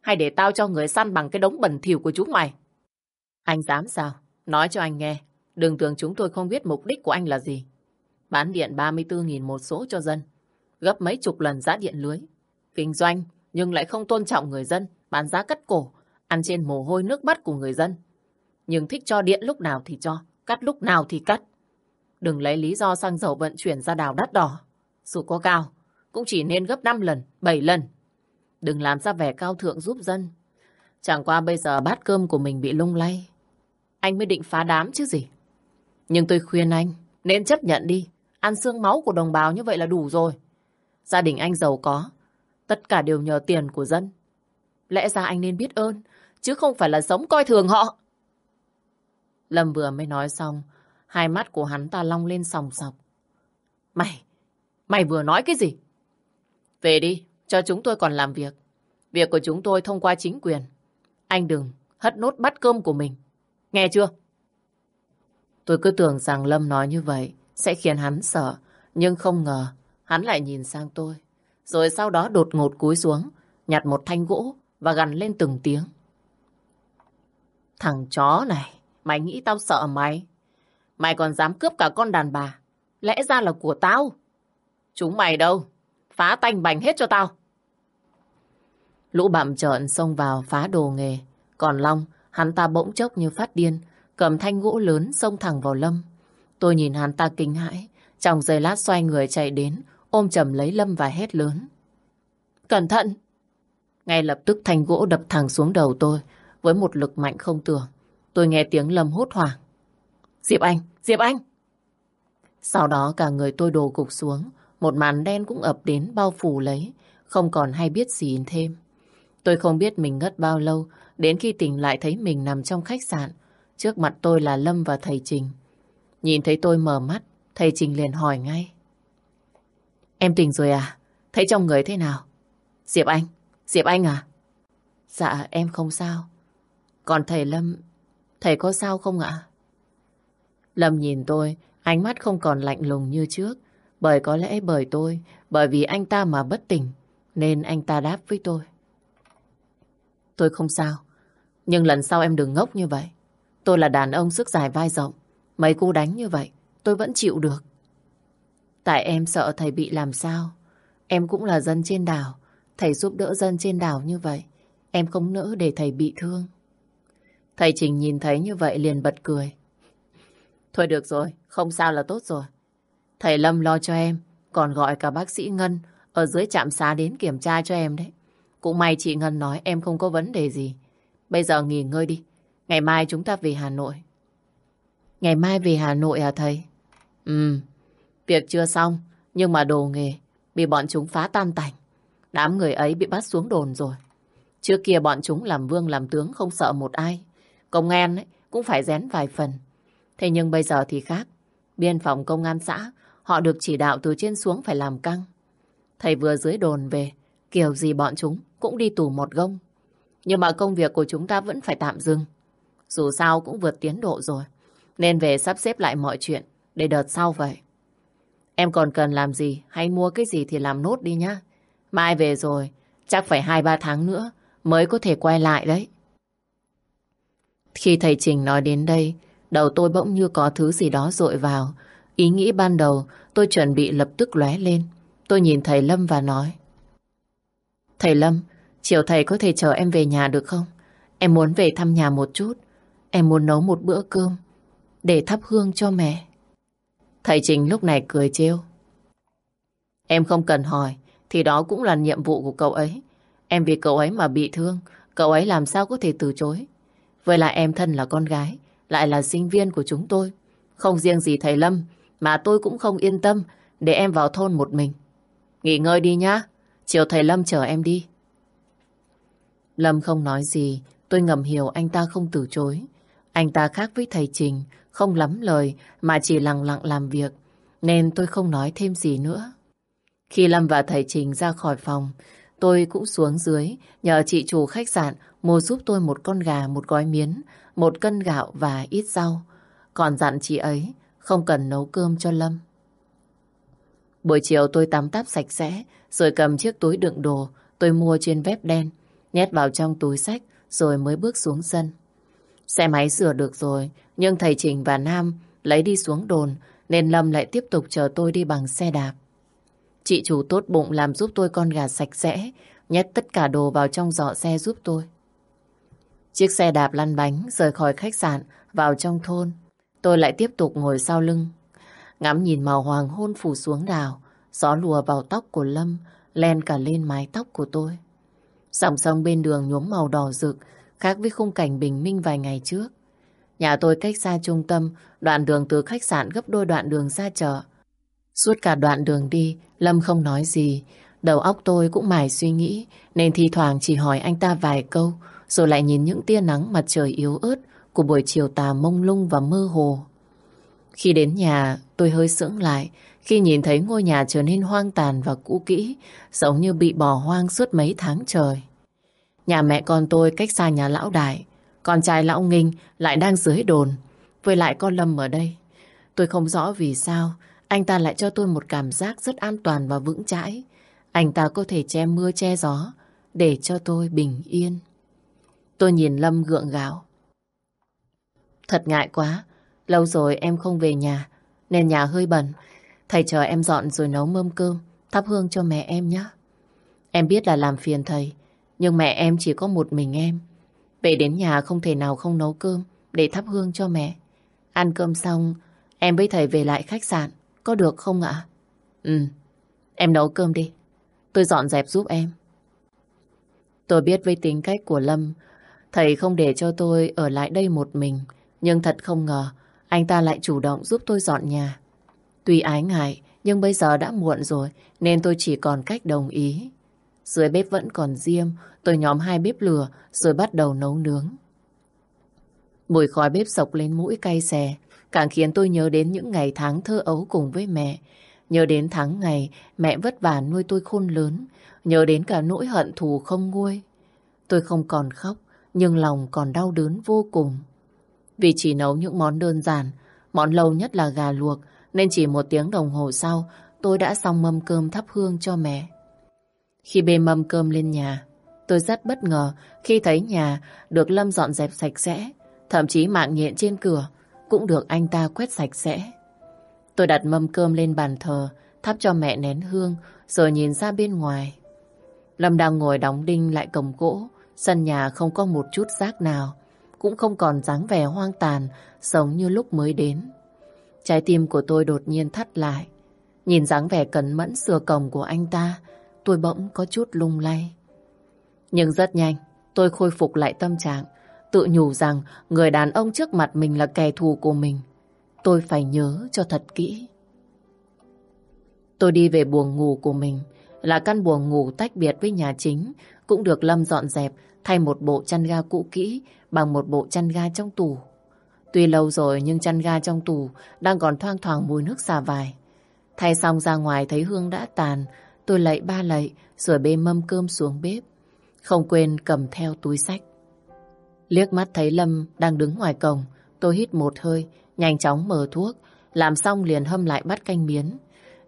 Hay để tao cho người săn bằng cái đống bẩn thỉu của chúng mày? Anh dám sao? Nói cho anh nghe. Đừng tưởng chúng tôi không biết mục đích của anh là gì. Bán điện 34.000 một số cho dân. Gấp mấy chục lần giá điện lưới. Kinh doanh, nhưng lại không tôn trọng người dân. Bán giá cắt cổ. Ăn trên mồ hôi nước mắt của người dân. Nhưng thích cho điện lúc nào thì cho. Cắt lúc nào thì cắt. Đừng lấy lý do xăng dầu vận chuyển ra đảo đắt đỏ. Dù có cao, cũng chỉ nên gấp 5 lần, 7 lần. Đừng làm ra vẻ cao thượng giúp dân. Chẳng qua bây giờ bát cơm của mình bị lung lay. Anh mới định phá đám chứ gì. Nhưng tôi khuyên anh nên chấp nhận đi. Ăn xương máu của đồng bào như vậy là đủ rồi. Gia đình anh giàu có. Tất cả đều nhờ tiền của dân. Lẽ ra anh nên biết ơn. Chứ không phải là sống coi thường họ. Lâm vừa mới nói xong. Hai mắt của hắn ta long lên sòng sọc. Mày, mày vừa nói cái gì? Về đi, cho chúng tôi còn làm việc. Việc của chúng tôi thông qua chính quyền. Anh đừng hất nốt bát cơm của mình. Nghe chưa? Tôi cứ tưởng rằng Lâm nói như vậy sẽ khiến hắn sợ. Nhưng không ngờ hắn lại nhìn sang tôi. Rồi sau đó đột ngột cúi xuống, nhặt một thanh gỗ và gằn lên từng tiếng. Thằng chó này, mày nghĩ tao sợ mày? Mày còn dám cướp cả con đàn bà. Lẽ ra là của tao. Chúng mày đâu? Phá tanh bành hết cho tao. Lũ bạm trợn xông vào phá đồ nghề. Còn Long, hắn ta bỗng chốc như phát điên, cầm thanh gỗ lớn xông thẳng vào Lâm. Tôi nhìn hắn ta kinh hãi, trong giây lát xoay người chạy đến, ôm chầm lấy Lâm và hét lớn. Cẩn thận! Ngay lập tức thanh gỗ đập thẳng xuống đầu tôi, với một lực mạnh không tưởng. Tôi nghe tiếng Lâm hốt hoảng. Diệp Anh! Diệp Anh! Sau đó cả người tôi đổ cục xuống, một màn đen cũng ập đến bao phủ lấy, không còn hay biết gì thêm. Tôi không biết mình ngất bao lâu, đến khi tỉnh lại thấy mình nằm trong khách sạn. Trước mặt tôi là Lâm và thầy Trình. Nhìn thấy tôi mở mắt, thầy Trình liền hỏi ngay. Em tỉnh rồi à? Thấy trong người thế nào? Diệp Anh, Diệp Anh à? Dạ, em không sao. Còn thầy Lâm, thầy có sao không ạ? Lâm nhìn tôi, ánh mắt không còn lạnh lùng như trước. Bởi có lẽ bởi tôi, bởi vì anh ta mà bất tỉnh, nên anh ta đáp với tôi. Tôi không sao, nhưng lần sau em đừng ngốc như vậy. Tôi là đàn ông sức dài vai rộng, mấy cú đánh như vậy, tôi vẫn chịu được. Tại em sợ thầy bị làm sao. Em cũng là dân trên đảo, thầy giúp đỡ dân trên đảo như vậy. Em không nỡ để thầy bị thương. Thầy Trình nhìn thấy như vậy liền bật cười. Thôi được rồi, không sao là tốt rồi. Thầy Lâm lo cho em, còn gọi cả bác sĩ Ngân ở dưới trạm xá đến kiểm tra cho em đấy. Cũng may chị Ngân nói em không có vấn đề gì. Bây giờ nghỉ ngơi đi. Ngày mai chúng ta về Hà Nội. Ngày mai về Hà Nội à thầy? Ừ, việc chưa xong, nhưng mà đồ nghề bị bọn chúng phá tan tành. Đám người ấy bị bắt xuống đồn rồi. Trước kia bọn chúng làm vương làm tướng không sợ một ai. Công an ấy, cũng phải rén vài phần. Thế nhưng bây giờ thì khác. Biên phòng công an xã, họ được chỉ đạo từ trên xuống phải làm căng. Thầy vừa dưới đồn về, kiểu gì bọn chúng cũng đi tù một gông. Nhưng mà công việc của chúng ta vẫn phải tạm dừng. Dù sao cũng vượt tiến độ rồi. Nên về sắp xếp lại mọi chuyện để đợt sau vậy. Em còn cần làm gì hay mua cái gì thì làm nốt đi nhá. Mai về rồi, chắc phải 2-3 tháng nữa mới có thể quay lại đấy. Khi thầy Trình nói đến đây, đầu tôi bỗng như có thứ gì đó dội vào. Ý nghĩ ban đầu tôi chuẩn bị lập tức lóe lên. Tôi nhìn thầy Lâm và nói. Thầy Lâm, chiều thầy có thể chờ em về nhà được không? Em muốn về thăm nhà một chút. Em muốn nấu một bữa cơm để thắp hương cho mẹ. Thầy Trình lúc này cười trêu. Em không cần hỏi, thì đó cũng là nhiệm vụ của cậu ấy. Em vì cậu ấy mà bị thương, cậu ấy làm sao có thể từ chối. vậy là em thân là con gái, lại là sinh viên của chúng tôi. Không riêng gì thầy Lâm, mà tôi cũng không yên tâm để em vào thôn một mình. Nghỉ ngơi đi nhá, chiều thầy Lâm chờ em đi. Lâm không nói gì, tôi ngầm hiểu anh ta không từ chối. Anh ta khác với thầy Trình, không lắm lời mà chỉ lặng lặng làm việc, nên tôi không nói thêm gì nữa. Khi Lâm và thầy Trình ra khỏi phòng, tôi cũng xuống dưới nhờ chị chủ khách sạn mua giúp tôi một con gà, một gói miến, một cân gạo và ít rau. Còn dặn chị ấy không cần nấu cơm cho Lâm. Buổi chiều tôi tắm táp sạch sẽ, rồi cầm chiếc túi đựng đồ tôi mua trên web đen, nhét vào trong túi sách rồi mới bước xuống sân. Xe máy sửa được rồi, nhưng thầy Trình và Nam lấy đi xuống đồn, nên Lâm lại tiếp tục chờ tôi đi bằng xe đạp. Chị chủ tốt bụng làm giúp tôi con gà sạch sẽ, nhét tất cả đồ vào trong giỏ xe giúp tôi. Chiếc xe đạp lăn bánh rời khỏi khách sạn vào trong thôn. Tôi lại tiếp tục ngồi sau lưng. Ngắm nhìn màu hoàng hôn phủ xuống đảo, gió lùa vào tóc của Lâm, len cả lên mái tóc của tôi. Dòng sông bên đường nhuốm màu đỏ rực, khác với khung cảnh bình minh vài ngày trước. Nhà tôi cách xa trung tâm, đoạn đường từ khách sạn gấp đôi đoạn đường ra chợ. Suốt cả đoạn đường đi, Lâm không nói gì. Đầu óc tôi cũng mải suy nghĩ, nên thi thoảng chỉ hỏi anh ta vài câu, rồi lại nhìn những tia nắng mặt trời yếu ớt của buổi chiều tà mông lung và mơ hồ. Khi đến nhà, tôi hơi sững lại khi nhìn thấy ngôi nhà trở nên hoang tàn và cũ kỹ, giống như bị bỏ hoang suốt mấy tháng trời. Nhà mẹ con tôi cách xa nhà lão đại, con trai lão nghinh lại đang dưới đồn, với lại con Lâm ở đây. Tôi không rõ vì sao anh ta lại cho tôi một cảm giác rất an toàn và vững chãi. Anh ta có thể che mưa che gió để cho tôi bình yên. Tôi nhìn Lâm gượng gạo. Thật ngại quá, lâu rồi em không về nhà, nên nhà hơi bẩn. Thầy chờ em dọn rồi nấu mâm cơm, thắp hương cho mẹ em nhé. Em biết là làm phiền thầy, nhưng mẹ em chỉ có một mình em. Về đến nhà không thể nào không nấu cơm để thắp hương cho mẹ. Ăn cơm xong, em với thầy về lại khách sạn. Có được không ạ? Ừ, em nấu cơm đi. Tôi dọn dẹp giúp em. Tôi biết với tính cách của Lâm, thầy không để cho tôi ở lại đây một mình. Nhưng thật không ngờ, anh ta lại chủ động giúp tôi dọn nhà. Tuy ái ngại, nhưng bây giờ đã muộn rồi, nên tôi chỉ còn cách đồng ý. Dưới bếp vẫn còn diêm, tôi nhóm hai bếp lửa rồi bắt đầu nấu nướng. Mùi khói bếp sộc lên mũi cay xè, càng khiến tôi nhớ đến những ngày tháng thơ ấu cùng với mẹ. Nhớ đến tháng ngày mẹ vất vả nuôi tôi khôn lớn, nhớ đến cả nỗi hận thù không nguôi. Tôi không còn khóc, nhưng lòng còn đau đớn vô cùng. Vì chỉ nấu những món đơn giản, món lâu nhất là gà luộc, nên chỉ một tiếng đồng hồ sau, tôi đã xong mâm cơm thắp hương cho mẹ. Khi bê mâm cơm lên nhà, tôi rất bất ngờ khi thấy nhà được Lâm dọn dẹp sạch sẽ, thậm chí mạng nhện trên cửa cũng được anh ta quét sạch sẽ. Tôi đặt mâm cơm lên bàn thờ, thắp cho mẹ nén hương, rồi nhìn ra bên ngoài. Lâm đang ngồi đóng đinh lại cầm gỗ, sân nhà không có một chút rác nào, cũng không còn dáng vẻ hoang tàn, sống như lúc mới đến. Trái tim của tôi đột nhiên thắt lại. Nhìn dáng vẻ cẩn mẫn sửa cổng của anh ta, tôi bỗng có chút lung lay. Nhưng rất nhanh, tôi khôi phục lại tâm trạng, tự nhủ rằng người đàn ông trước mặt mình là kẻ thù của mình. Tôi phải nhớ cho thật kỹ. Tôi đi về buồng ngủ của mình, là căn buồng ngủ tách biệt với nhà chính, cũng được Lâm dọn dẹp thay một bộ chăn ga cũ kỹ bằng một bộ chăn ga trong tủ. Tuy lâu rồi nhưng chăn ga trong tủ đang còn thoang thoảng mùi nước xà vải. Thay xong ra ngoài thấy hương đã tàn, tôi lạy ba lạy rồi bê mâm cơm xuống bếp. Không quên cầm theo túi sách. Liếc mắt thấy Lâm đang đứng ngoài cổng, tôi hít một hơi, nhanh chóng mở thuốc, làm xong liền hâm lại bắt canh miến.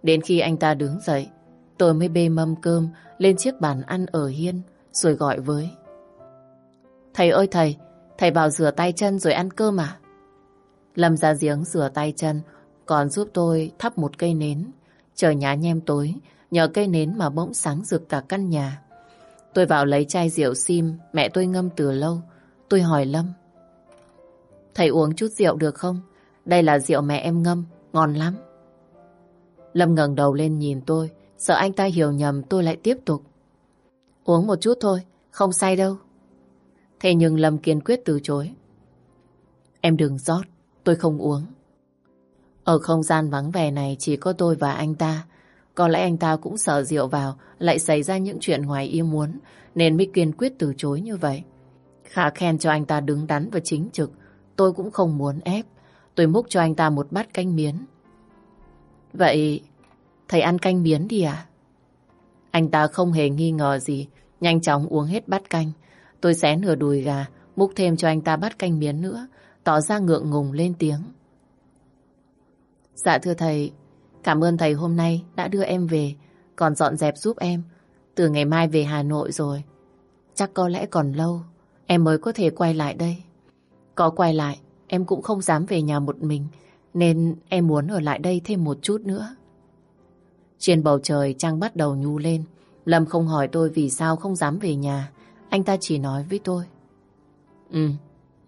Đến khi anh ta đứng dậy, tôi mới bê mâm cơm lên chiếc bàn ăn ở hiên, rồi gọi với. Thầy ơi thầy, thầy vào rửa tay chân rồi ăn cơm à? Lâm ra giếng rửa tay chân, còn giúp tôi thắp một cây nến. Trời nhá nhem tối, nhờ cây nến mà bỗng sáng rực cả căn nhà. Tôi vào lấy chai rượu sim, mẹ tôi ngâm từ lâu. Tôi hỏi Lâm. Thầy uống chút rượu được không? Đây là rượu mẹ em ngâm, ngon lắm. Lâm ngẩng đầu lên nhìn tôi, sợ anh ta hiểu nhầm tôi lại tiếp tục. Uống một chút thôi, không say đâu. Thế nhưng Lâm kiên quyết từ chối. Em đừng rót, tôi không uống. Ở không gian vắng vẻ này chỉ có tôi và anh ta. Có lẽ anh ta cũng sợ rượu vào lại xảy ra những chuyện ngoài ý muốn nên mới kiên quyết từ chối như vậy. Khả khen cho anh ta đứng đắn và chính trực. Tôi cũng không muốn ép. Tôi múc cho anh ta một bát canh miến. Vậy thầy ăn canh miến đi à? Anh ta không hề nghi ngờ gì. Nhanh chóng uống hết bát canh. Tôi xé nửa đùi gà, múc thêm cho anh ta bát canh miến nữa, tỏ ra ngượng ngùng lên tiếng. Dạ thưa thầy, cảm ơn thầy hôm nay đã đưa em về, còn dọn dẹp giúp em. Từ ngày mai về Hà Nội rồi. Chắc có lẽ còn lâu, em mới có thể quay lại đây. Có quay lại, em cũng không dám về nhà một mình, nên em muốn ở lại đây thêm một chút nữa. Trên bầu trời trăng bắt đầu nhu lên. Lâm không hỏi tôi vì sao không dám về nhà. Anh ta chỉ nói với tôi. Ừ,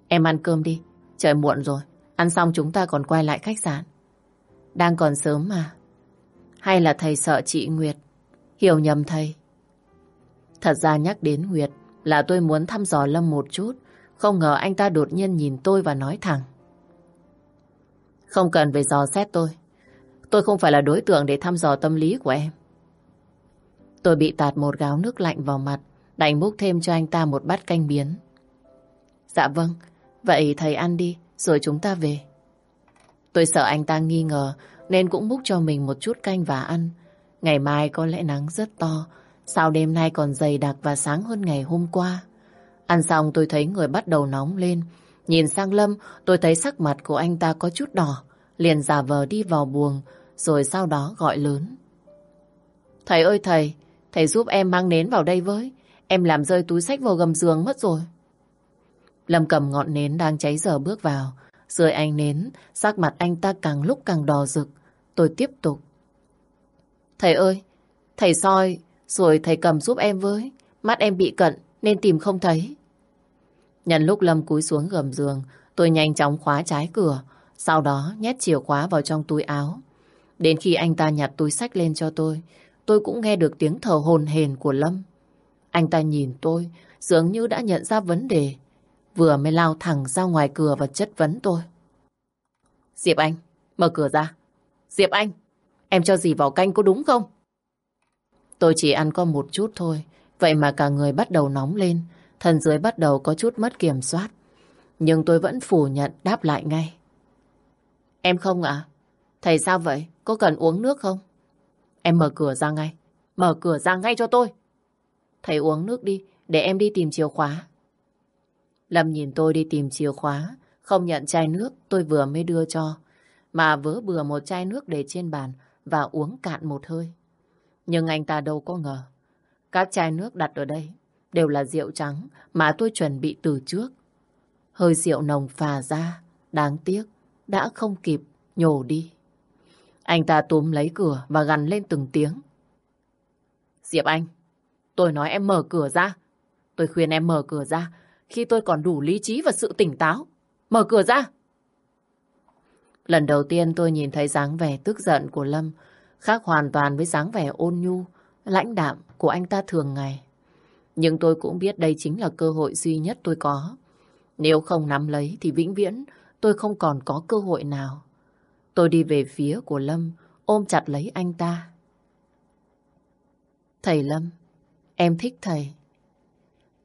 em ăn cơm đi. Trời muộn rồi. Ăn xong chúng ta còn quay lại khách sạn. Đang còn sớm mà. Hay là thầy sợ chị Nguyệt? Hiểu nhầm thầy. Thật ra nhắc đến Nguyệt là tôi muốn thăm dò Lâm một chút. Không ngờ anh ta đột nhiên nhìn tôi và nói thẳng. Không cần phải dò xét tôi. Tôi không phải là đối tượng để thăm dò tâm lý của em. Tôi bị tạt một gáo nước lạnh vào mặt, đành múc thêm cho anh ta một bát canh biến. Dạ vâng, vậy thầy ăn đi, rồi chúng ta về. Tôi sợ anh ta nghi ngờ, nên cũng múc cho mình một chút canh và ăn. Ngày mai có lẽ nắng rất to, sao đêm nay còn dày đặc và sáng hơn ngày hôm qua. Ăn xong tôi thấy người bắt đầu nóng lên. Nhìn sang Lâm, tôi thấy sắc mặt của anh ta có chút đỏ. Liền giả vờ đi vào buồng, rồi sau đó gọi lớn. Thầy ơi thầy, thầy giúp em mang nến vào đây với. Em làm rơi túi sách vào gầm giường mất rồi. Lâm cầm ngọn nến đang cháy dở bước vào. Dưới ánh nến, sắc mặt anh ta càng lúc càng đỏ rực. Tôi tiếp tục. Thầy ơi, thầy soi, rồi thầy cầm giúp em với. Mắt em bị cận nên tìm không thấy. Nhân lúc Lâm cúi xuống gầm giường, tôi nhanh chóng khóa trái cửa. Sau đó nhét chìa khóa vào trong túi áo. Đến khi anh ta nhặt túi sách lên cho tôi, tôi cũng nghe được tiếng thở hồn hền của Lâm. Anh ta nhìn tôi, dường như đã nhận ra vấn đề. Vừa mới lao thẳng ra ngoài cửa và chất vấn tôi. Diệp Anh, mở cửa ra. Diệp Anh, em cho gì vào canh có đúng không? Tôi chỉ ăn có một chút thôi, Vậy mà cả người bắt đầu nóng lên, thần dưới bắt đầu có chút mất kiểm soát. Nhưng tôi vẫn phủ nhận đáp lại ngay. Em không ạ? Thầy sao vậy? Có cần uống nước không? Em mở cửa ra ngay. Mở cửa ra ngay cho tôi. Thầy uống nước đi, để em đi tìm chìa khóa. Lâm nhìn tôi đi tìm chìa khóa, không nhận chai nước tôi vừa mới đưa cho, mà vớ bừa một chai nước để trên bàn và uống cạn một hơi. Nhưng anh ta đâu có ngờ. Các chai nước đặt ở đây đều là rượu trắng mà tôi chuẩn bị từ trước. Hơi rượu nồng phà ra, đáng tiếc, đã không kịp nhổ đi. Anh ta túm lấy cửa và gằn lên từng tiếng. Diệp Anh, tôi nói em mở cửa ra. Tôi khuyên em mở cửa ra khi tôi còn đủ lý trí và sự tỉnh táo. Mở cửa ra! Lần đầu tiên tôi nhìn thấy dáng vẻ tức giận của Lâm khác hoàn toàn với dáng vẻ ôn nhu, lãnh đạm của anh ta thường ngày. Nhưng tôi cũng biết đây chính là cơ hội duy nhất tôi có. Nếu không nắm lấy thì vĩnh viễn tôi không còn có cơ hội nào. Tôi đi về phía của Lâm, ôm chặt lấy anh ta. Thầy Lâm, em thích thầy.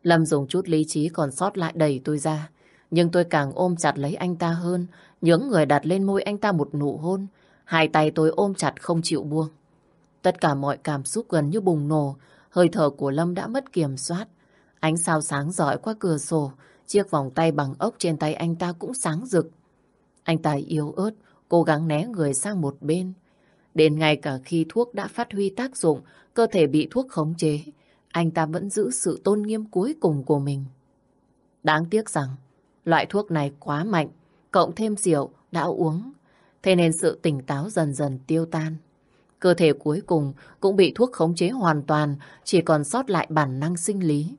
Lâm dùng chút lý trí còn sót lại đẩy tôi ra. Nhưng tôi càng ôm chặt lấy anh ta hơn, những người đặt lên môi anh ta một nụ hôn. Hai tay tôi ôm chặt không chịu buông. Tất cả mọi cảm xúc gần như bùng nổ, hơi thở của Lâm đã mất kiểm soát. Ánh sao sáng rọi qua cửa sổ, chiếc vòng tay bằng ốc trên tay anh ta cũng sáng rực. Anh ta yếu ớt, cố gắng né người sang một bên. Đến ngay cả khi thuốc đã phát huy tác dụng, cơ thể bị thuốc khống chế, anh ta vẫn giữ sự tôn nghiêm cuối cùng của mình. Đáng tiếc rằng, loại thuốc này quá mạnh, cộng thêm rượu đã uống, thế nên sự tỉnh táo dần dần tiêu tan. Cơ thể cuối cùng cũng bị thuốc khống chế hoàn toàn, chỉ còn sót lại bản năng sinh lý.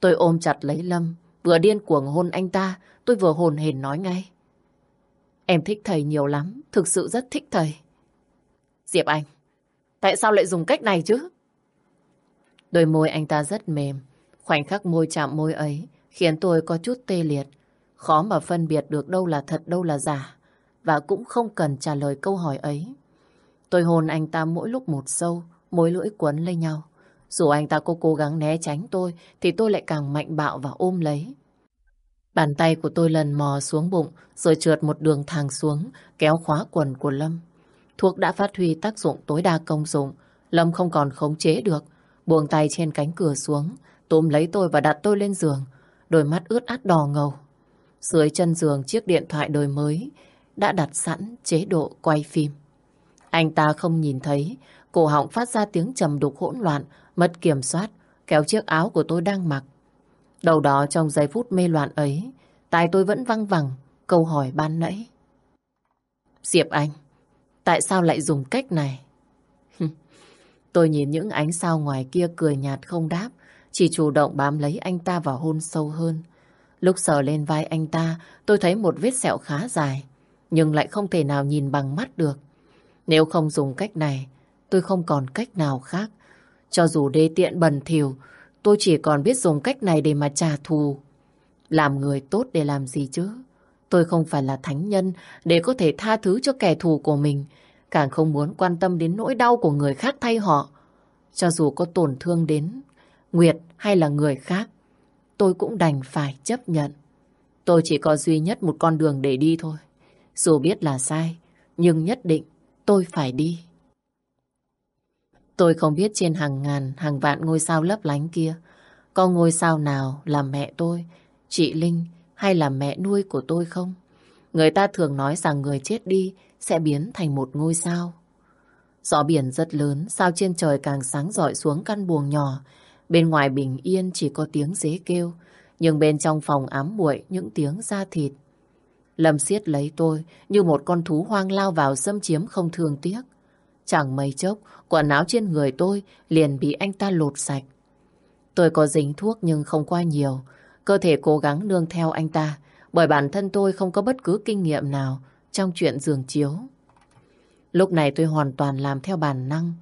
Tôi ôm chặt lấy Lâm, vừa điên cuồng hôn anh ta, tôi vừa hồn hển nói ngay. Em thích thầy nhiều lắm, thực sự rất thích thầy. Diệp Anh, tại sao lại dùng cách này chứ? Đôi môi anh ta rất mềm, khoảnh khắc môi chạm môi ấy khiến tôi có chút tê liệt. Khó mà phân biệt được đâu là thật đâu là giả, và cũng không cần trả lời câu hỏi ấy. Tôi hôn anh ta mỗi lúc một sâu, mối lưỡi quấn lấy nhau. Dù anh ta có cố gắng né tránh tôi, thì tôi lại càng mạnh bạo và ôm lấy. Bàn tay của tôi lần mò xuống bụng, rồi trượt một đường thẳng xuống, kéo khóa quần của Lâm. Thuốc đã phát huy tác dụng tối đa công dụng. Lâm không còn khống chế được, buông tay trên cánh cửa xuống, túm lấy tôi và đặt tôi lên giường, đôi mắt ướt át đỏ ngầu. Dưới chân giường chiếc điện thoại đời mới đã đặt sẵn chế độ quay phim. Anh ta không nhìn thấy, cổ họng phát ra tiếng trầm đục hỗn loạn, mất kiểm soát, kéo chiếc áo của tôi đang mặc. Đầu đó trong giây phút mê loạn ấy, tai tôi vẫn văng vẳng câu hỏi ban nãy. Diệp Anh, tại sao lại dùng cách này? tôi nhìn những ánh sao ngoài kia cười nhạt không đáp, chỉ chủ động bám lấy anh ta và hôn sâu hơn. Lúc sờ lên vai anh ta, tôi thấy một vết sẹo khá dài, nhưng lại không thể nào nhìn bằng mắt được. Nếu không dùng cách này, tôi không còn cách nào khác. Cho dù đê tiện bẩn thỉu, tôi chỉ còn biết dùng cách này để mà trả thù. Làm người tốt để làm gì chứ? Tôi không phải là thánh nhân để có thể tha thứ cho kẻ thù của mình, càng không muốn quan tâm đến nỗi đau của người khác thay họ. Cho dù có tổn thương đến Nguyệt hay là người khác, tôi cũng đành phải chấp nhận. Tôi chỉ có duy nhất một con đường để đi thôi. Dù biết là sai, nhưng nhất định tôi phải đi. Tôi không biết trên hàng ngàn, hàng vạn ngôi sao lấp lánh kia, có ngôi sao nào là mẹ tôi, chị Linh hay là mẹ nuôi của tôi không? Người ta thường nói rằng người chết đi sẽ biến thành một ngôi sao. Gió biển rất lớn, sao trên trời càng sáng rọi xuống căn buồng nhỏ. Bên ngoài bình yên chỉ có tiếng dế kêu, nhưng bên trong phòng ám muội những tiếng da thịt. Lâm siết lấy tôi như một con thú hoang lao vào xâm chiếm không thương tiếc. Chẳng mấy chốc, quần áo trên người tôi liền bị anh ta lột sạch. Tôi có dính thuốc nhưng không qua nhiều. Cơ thể cố gắng nương theo anh ta, bởi bản thân tôi không có bất cứ kinh nghiệm nào trong chuyện giường chiếu. Lúc này tôi hoàn toàn làm theo bản năng.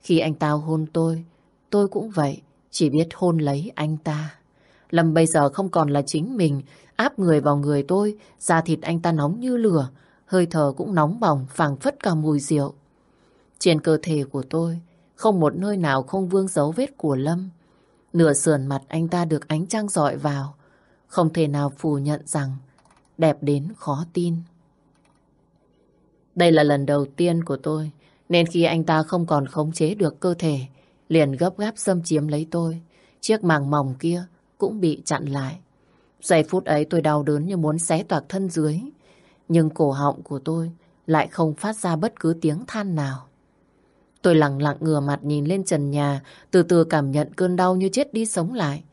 Khi anh ta hôn tôi, tôi cũng vậy, chỉ biết hôn lấy anh ta. Lâm bây giờ không còn là chính mình, áp người vào người tôi, da thịt anh ta nóng như lửa, hơi thở cũng nóng bỏng, phảng phất cả mùi rượu. Trên cơ thể của tôi, không một nơi nào không vương dấu vết của Lâm. Nửa sườn mặt anh ta được ánh trăng dọi vào. Không thể nào phủ nhận rằng đẹp đến khó tin. Đây là lần đầu tiên của tôi, nên khi anh ta không còn khống chế được cơ thể, liền gấp gáp xâm chiếm lấy tôi. Chiếc màng mỏng kia cũng bị chặn lại. Giây phút ấy tôi đau đớn như muốn xé toạc thân dưới. Nhưng cổ họng của tôi lại không phát ra bất cứ tiếng than nào. Tôi lặng lặng ngửa mặt nhìn lên trần nhà, từ từ cảm nhận cơn đau như chết đi sống lại.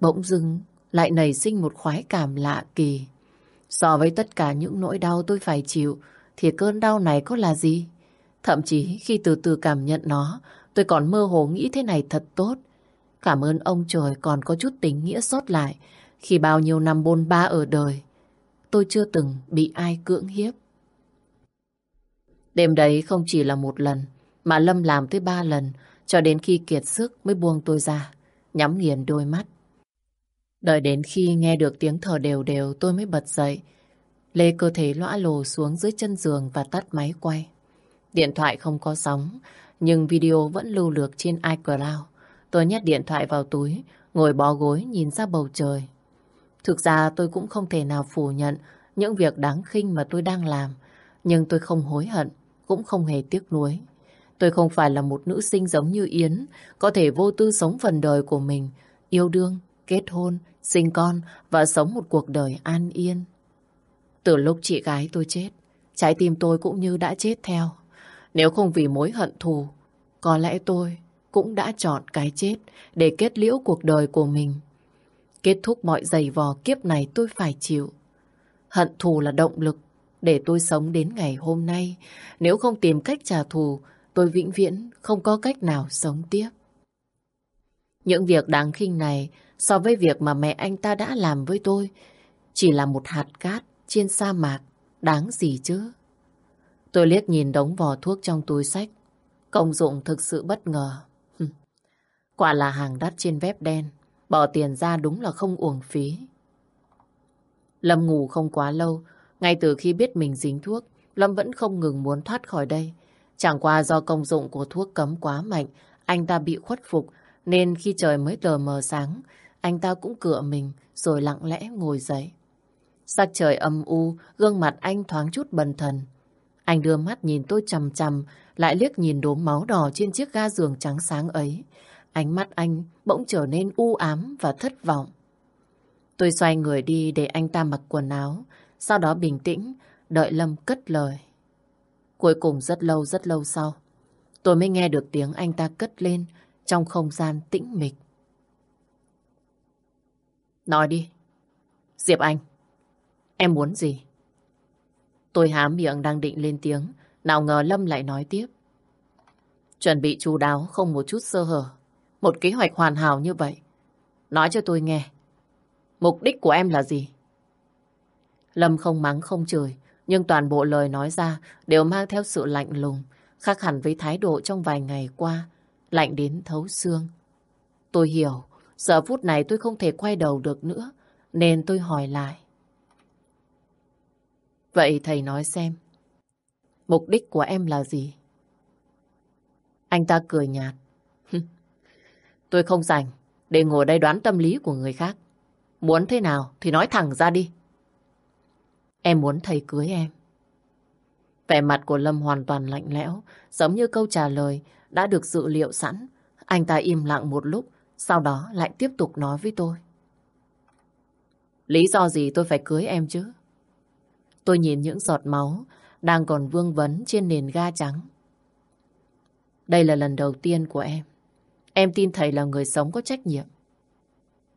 Bỗng dưng lại nảy sinh một khoái cảm lạ kỳ. So với tất cả những nỗi đau tôi phải chịu, thì cơn đau này có là gì? Thậm chí khi từ từ cảm nhận nó, tôi còn mơ hồ nghĩ thế này thật tốt. Cảm ơn ông trời còn có chút tình nghĩa sót lại khi bao nhiêu năm bôn ba ở đời. Tôi chưa từng bị ai cưỡng hiếp. Đêm đấy không chỉ là một lần, mà Lâm làm tới ba lần, cho đến khi kiệt sức mới buông tôi ra, nhắm nghiền đôi mắt. Đợi đến khi nghe được tiếng thở đều đều tôi mới bật dậy, lê cơ thể lõa lồ xuống dưới chân giường và tắt máy quay. Điện thoại không có sóng, nhưng video vẫn lưu lược trên iCloud. Tôi nhét điện thoại vào túi, ngồi bó gối nhìn ra bầu trời. Thực ra tôi cũng không thể nào phủ nhận những việc đáng khinh mà tôi đang làm, nhưng tôi không hối hận, cũng không hề tiếc nuối. Tôi không phải là một nữ sinh giống như Yến, có thể vô tư sống phần đời của mình, yêu đương, kết hôn, sinh con và sống một cuộc đời an yên. Từ lúc chị gái tôi chết, trái tim tôi cũng như đã chết theo. Nếu không vì mối hận thù, có lẽ tôi cũng đã chọn cái chết để kết liễu cuộc đời của mình. Kết thúc mọi giày vò kiếp này tôi phải chịu. Hận thù là động lực để tôi sống đến ngày hôm nay. Nếu không tìm cách trả thù, tôi vĩnh viễn không có cách nào sống tiếp. Những việc đáng khinh này so với việc mà mẹ anh ta đã làm với tôi chỉ là một hạt cát trên sa mạc, đáng gì chứ? Tôi liếc nhìn đống vỏ thuốc trong túi sách, công dụng thực sự bất ngờ. Quả là hàng đắt trên web đen, bỏ tiền ra đúng là không uổng phí. Lâm ngủ không quá lâu, ngay từ khi biết mình dính thuốc, Lâm vẫn không ngừng muốn thoát khỏi đây. Chẳng qua do công dụng của thuốc cấm quá mạnh, anh ta bị khuất phục, nên khi trời mới tờ mờ sáng, anh ta cũng cựa mình rồi lặng lẽ ngồi dậy. Sắc trời âm u, gương mặt anh thoáng chút bần thần. Anh đưa mắt nhìn tôi chằm chằm, lại liếc nhìn đốm máu đỏ trên chiếc ga giường trắng sáng ấy. Ánh mắt anh bỗng trở nên u ám và thất vọng. Tôi xoay người đi để anh ta mặc quần áo, sau đó bình tĩnh, đợi Lâm cất lời. Cuối cùng rất lâu rất lâu sau, tôi mới nghe được tiếng anh ta cất lên trong không gian tĩnh mịch. Nói đi. Diệp Anh, em muốn gì? Tôi há miệng đang định lên tiếng, nào ngờ Lâm lại nói tiếp. Chuẩn bị chú đáo, không một chút sơ hở. Một kế hoạch hoàn hảo như vậy. Nói cho tôi nghe. Mục đích của em là gì? Lâm không mắng không chửi, nhưng toàn bộ lời nói ra đều mang theo sự lạnh lùng, khác hẳn với thái độ trong vài ngày qua, lạnh đến thấu xương. Tôi hiểu, giờ phút này tôi không thể quay đầu được nữa, nên tôi hỏi lại. Vậy thầy nói xem, mục đích của em là gì? Anh ta cười nhạt tôi không rảnh để ngồi đây đoán tâm lý của người khác. Muốn thế nào thì nói thẳng ra đi. Em muốn thầy cưới em. Vẻ mặt của Lâm hoàn toàn lạnh lẽo, giống như câu trả lời đã được dự liệu sẵn. Anh ta im lặng một lúc, sau đó lại tiếp tục nói với tôi. Lý do gì tôi phải cưới em chứ? Tôi nhìn những giọt máu đang còn vương vấn trên nền ga trắng. Đây là lần đầu tiên của em. Em tin thầy là người sống có trách nhiệm.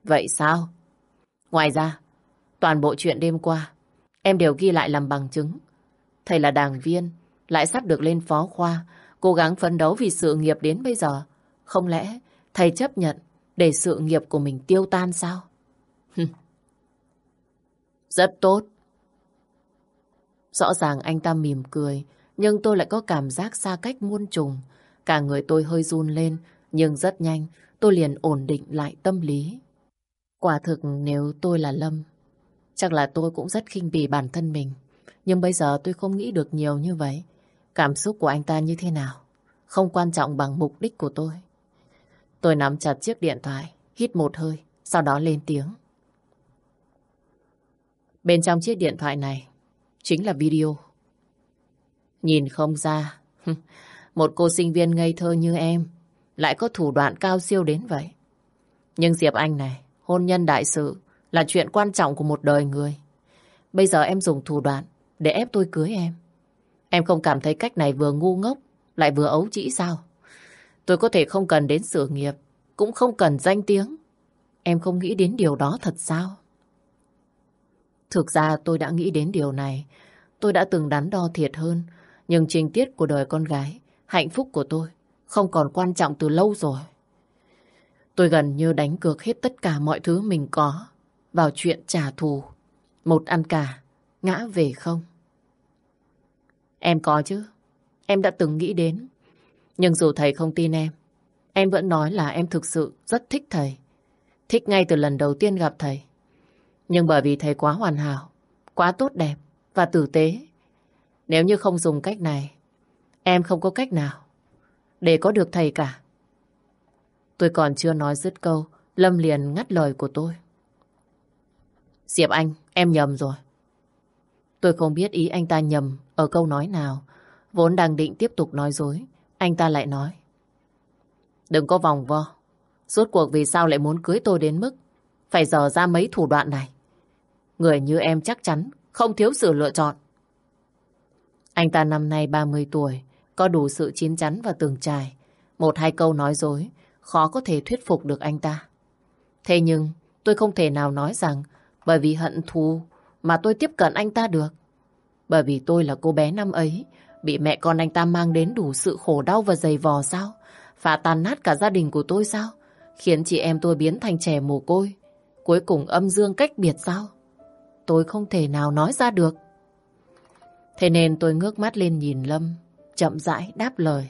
Vậy sao? Ngoài ra, toàn bộ chuyện đêm qua, em đều ghi lại làm bằng chứng. Thầy là đảng viên, lại sắp được lên phó khoa, cố gắng phấn đấu vì sự nghiệp đến bây giờ. Không lẽ thầy chấp nhận để sự nghiệp của mình tiêu tan sao? Rất tốt. Rõ ràng anh ta mỉm cười, nhưng tôi lại có cảm giác xa cách muôn trùng. Cả người tôi hơi run lên, nhưng rất nhanh tôi liền ổn định lại tâm lý. Quả thực nếu tôi là Lâm, chắc là tôi cũng rất khinh bỉ bản thân mình. Nhưng bây giờ tôi không nghĩ được nhiều như vậy. Cảm xúc của anh ta như thế nào? Không quan trọng bằng mục đích của tôi. Tôi nắm chặt chiếc điện thoại, hít một hơi, sau đó lên tiếng. Bên trong chiếc điện thoại này chính là video. Nhìn không ra, một cô sinh viên ngây thơ như em lại có thủ đoạn cao siêu đến vậy. Nhưng Diệp Anh này, hôn nhân đại sự là chuyện quan trọng của một đời người. Bây giờ em dùng thủ đoạn để ép tôi cưới em. Em không cảm thấy cách này vừa ngu ngốc lại vừa ấu trĩ sao? Tôi có thể không cần đến sự nghiệp, cũng không cần danh tiếng. Em không nghĩ đến điều đó thật sao? Thực ra tôi đã nghĩ đến điều này. Tôi đã từng đắn đo thiệt hơn. Nhưng trình tiết của đời con gái, hạnh phúc của tôi, không còn quan trọng từ lâu rồi. Tôi gần như đánh cược hết tất cả mọi thứ mình có vào chuyện trả thù. Một ăn cả, ngã về không. Em có chứ. Em đã từng nghĩ đến. Nhưng dù thầy không tin em, em vẫn nói là em thực sự rất thích thầy. Thích ngay từ lần đầu tiên gặp thầy. Nhưng bởi vì thầy quá hoàn hảo, quá tốt đẹp và tử tế. Nếu như không dùng cách này, em không có cách nào để có được thầy cả. Tôi còn chưa nói dứt câu, Lâm liền ngắt lời của tôi. Diệp Anh, em nhầm rồi. Tôi không biết ý anh ta nhầm ở câu nói nào. Vốn đang định tiếp tục nói dối, anh ta lại nói. Đừng có vòng vo. Rốt cuộc vì sao lại muốn cưới tôi đến mức phải dò ra mấy thủ đoạn này. Người như em chắc chắn không thiếu sự lựa chọn. Anh ta năm nay 30 tuổi, có đủ sự chín chắn và tường trải. Một hai câu nói dối, khó có thể thuyết phục được anh ta. Thế nhưng, tôi không thể nào nói rằng bởi vì hận thù mà tôi tiếp cận anh ta được. Bởi vì tôi là cô bé năm ấy, bị mẹ con anh ta mang đến đủ sự khổ đau và dày vò sao? Phá tàn nát cả gia đình của tôi sao? Khiến chị em tôi biến thành trẻ mồ côi. Cuối cùng âm dương cách biệt sao? Tôi không thể nào nói ra được. Thế nên tôi ngước mắt lên nhìn Lâm, chậm rãi đáp lời.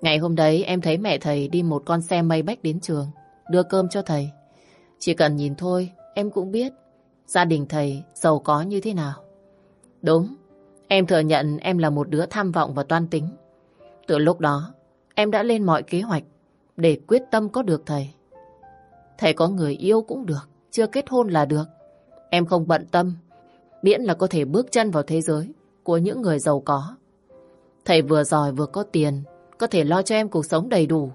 Ngày hôm đấy em thấy mẹ thầy đi một con xe mây bách đến trường, đưa cơm cho thầy. Chỉ cần nhìn thôi, em cũng biết gia đình thầy giàu có như thế nào. Đúng, em thừa nhận em là một đứa tham vọng và toan tính. Từ lúc đó, em đã lên mọi kế hoạch để quyết tâm có được thầy. Thầy có người yêu cũng được, chưa kết hôn là được. Em không bận tâm, miễn là có thể bước chân vào thế giới của những người giàu có. Thầy vừa giỏi vừa có tiền, có thể lo cho em cuộc sống đầy đủ.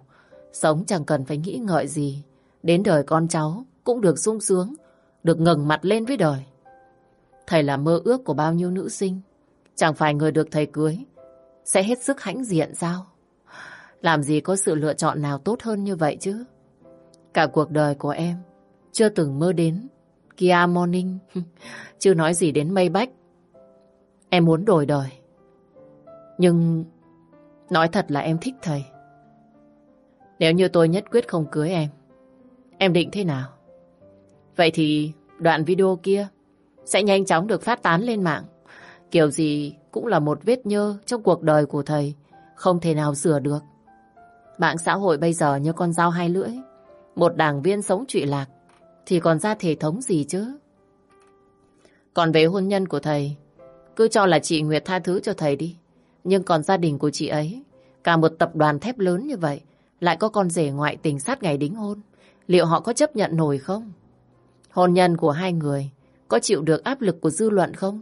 Sống chẳng cần phải nghĩ ngợi gì. Đến đời con cháu cũng được sung sướng, được ngẩng mặt lên với đời. Thầy là mơ ước của bao nhiêu nữ sinh. Chẳng phải người được thầy cưới sẽ hết sức hãnh diện sao? Làm gì có sự lựa chọn nào tốt hơn như vậy chứ? Cả cuộc đời của em chưa từng mơ đến Kia Morning, chưa nói gì đến mây bách. Em muốn đổi đời. Nhưng nói thật là em thích thầy. Nếu như tôi nhất quyết không cưới em, em định thế nào? Vậy thì đoạn video kia sẽ nhanh chóng được phát tán lên mạng. Kiểu gì cũng là một vết nhơ trong cuộc đời của thầy, không thể nào sửa được. Mạng xã hội bây giờ như con dao hai lưỡi. Một đảng viên sống trụy lạc thì còn ra thể thống gì chứ? Còn về hôn nhân của thầy, cứ cho là chị Nguyệt tha thứ cho thầy đi. Nhưng còn gia đình của chị ấy, cả một tập đoàn thép lớn như vậy, lại có con rể ngoại tình sát ngày đính hôn. Liệu họ có chấp nhận nổi không? Hôn nhân của hai người có chịu được áp lực của dư luận không?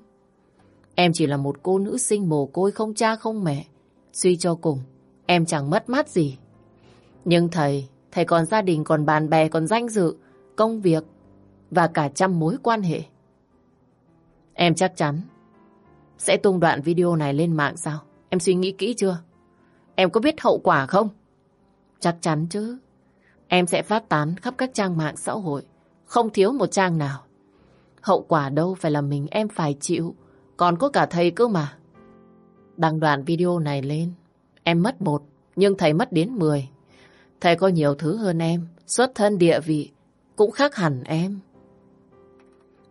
Em chỉ là một cô nữ sinh mồ côi không cha không mẹ. Suy cho cùng, em chẳng mất mát gì. Nhưng thầy, thầy còn gia đình, còn bạn bè, còn danh dự, công việc và cả trăm mối quan hệ. Em chắc chắn sẽ tung đoạn video này lên mạng sao? Em suy nghĩ kỹ chưa? Em có biết hậu quả không? Chắc chắn chứ. Em sẽ phát tán khắp các trang mạng xã hội. Không thiếu một trang nào. Hậu quả đâu phải là mình em phải chịu. Còn có cả thầy cơ mà. Đăng đoạn video này lên. Em mất một, nhưng thầy mất đến mười. Thầy có nhiều thứ hơn em. Xuất thân địa vị. Cũng khác hẳn em.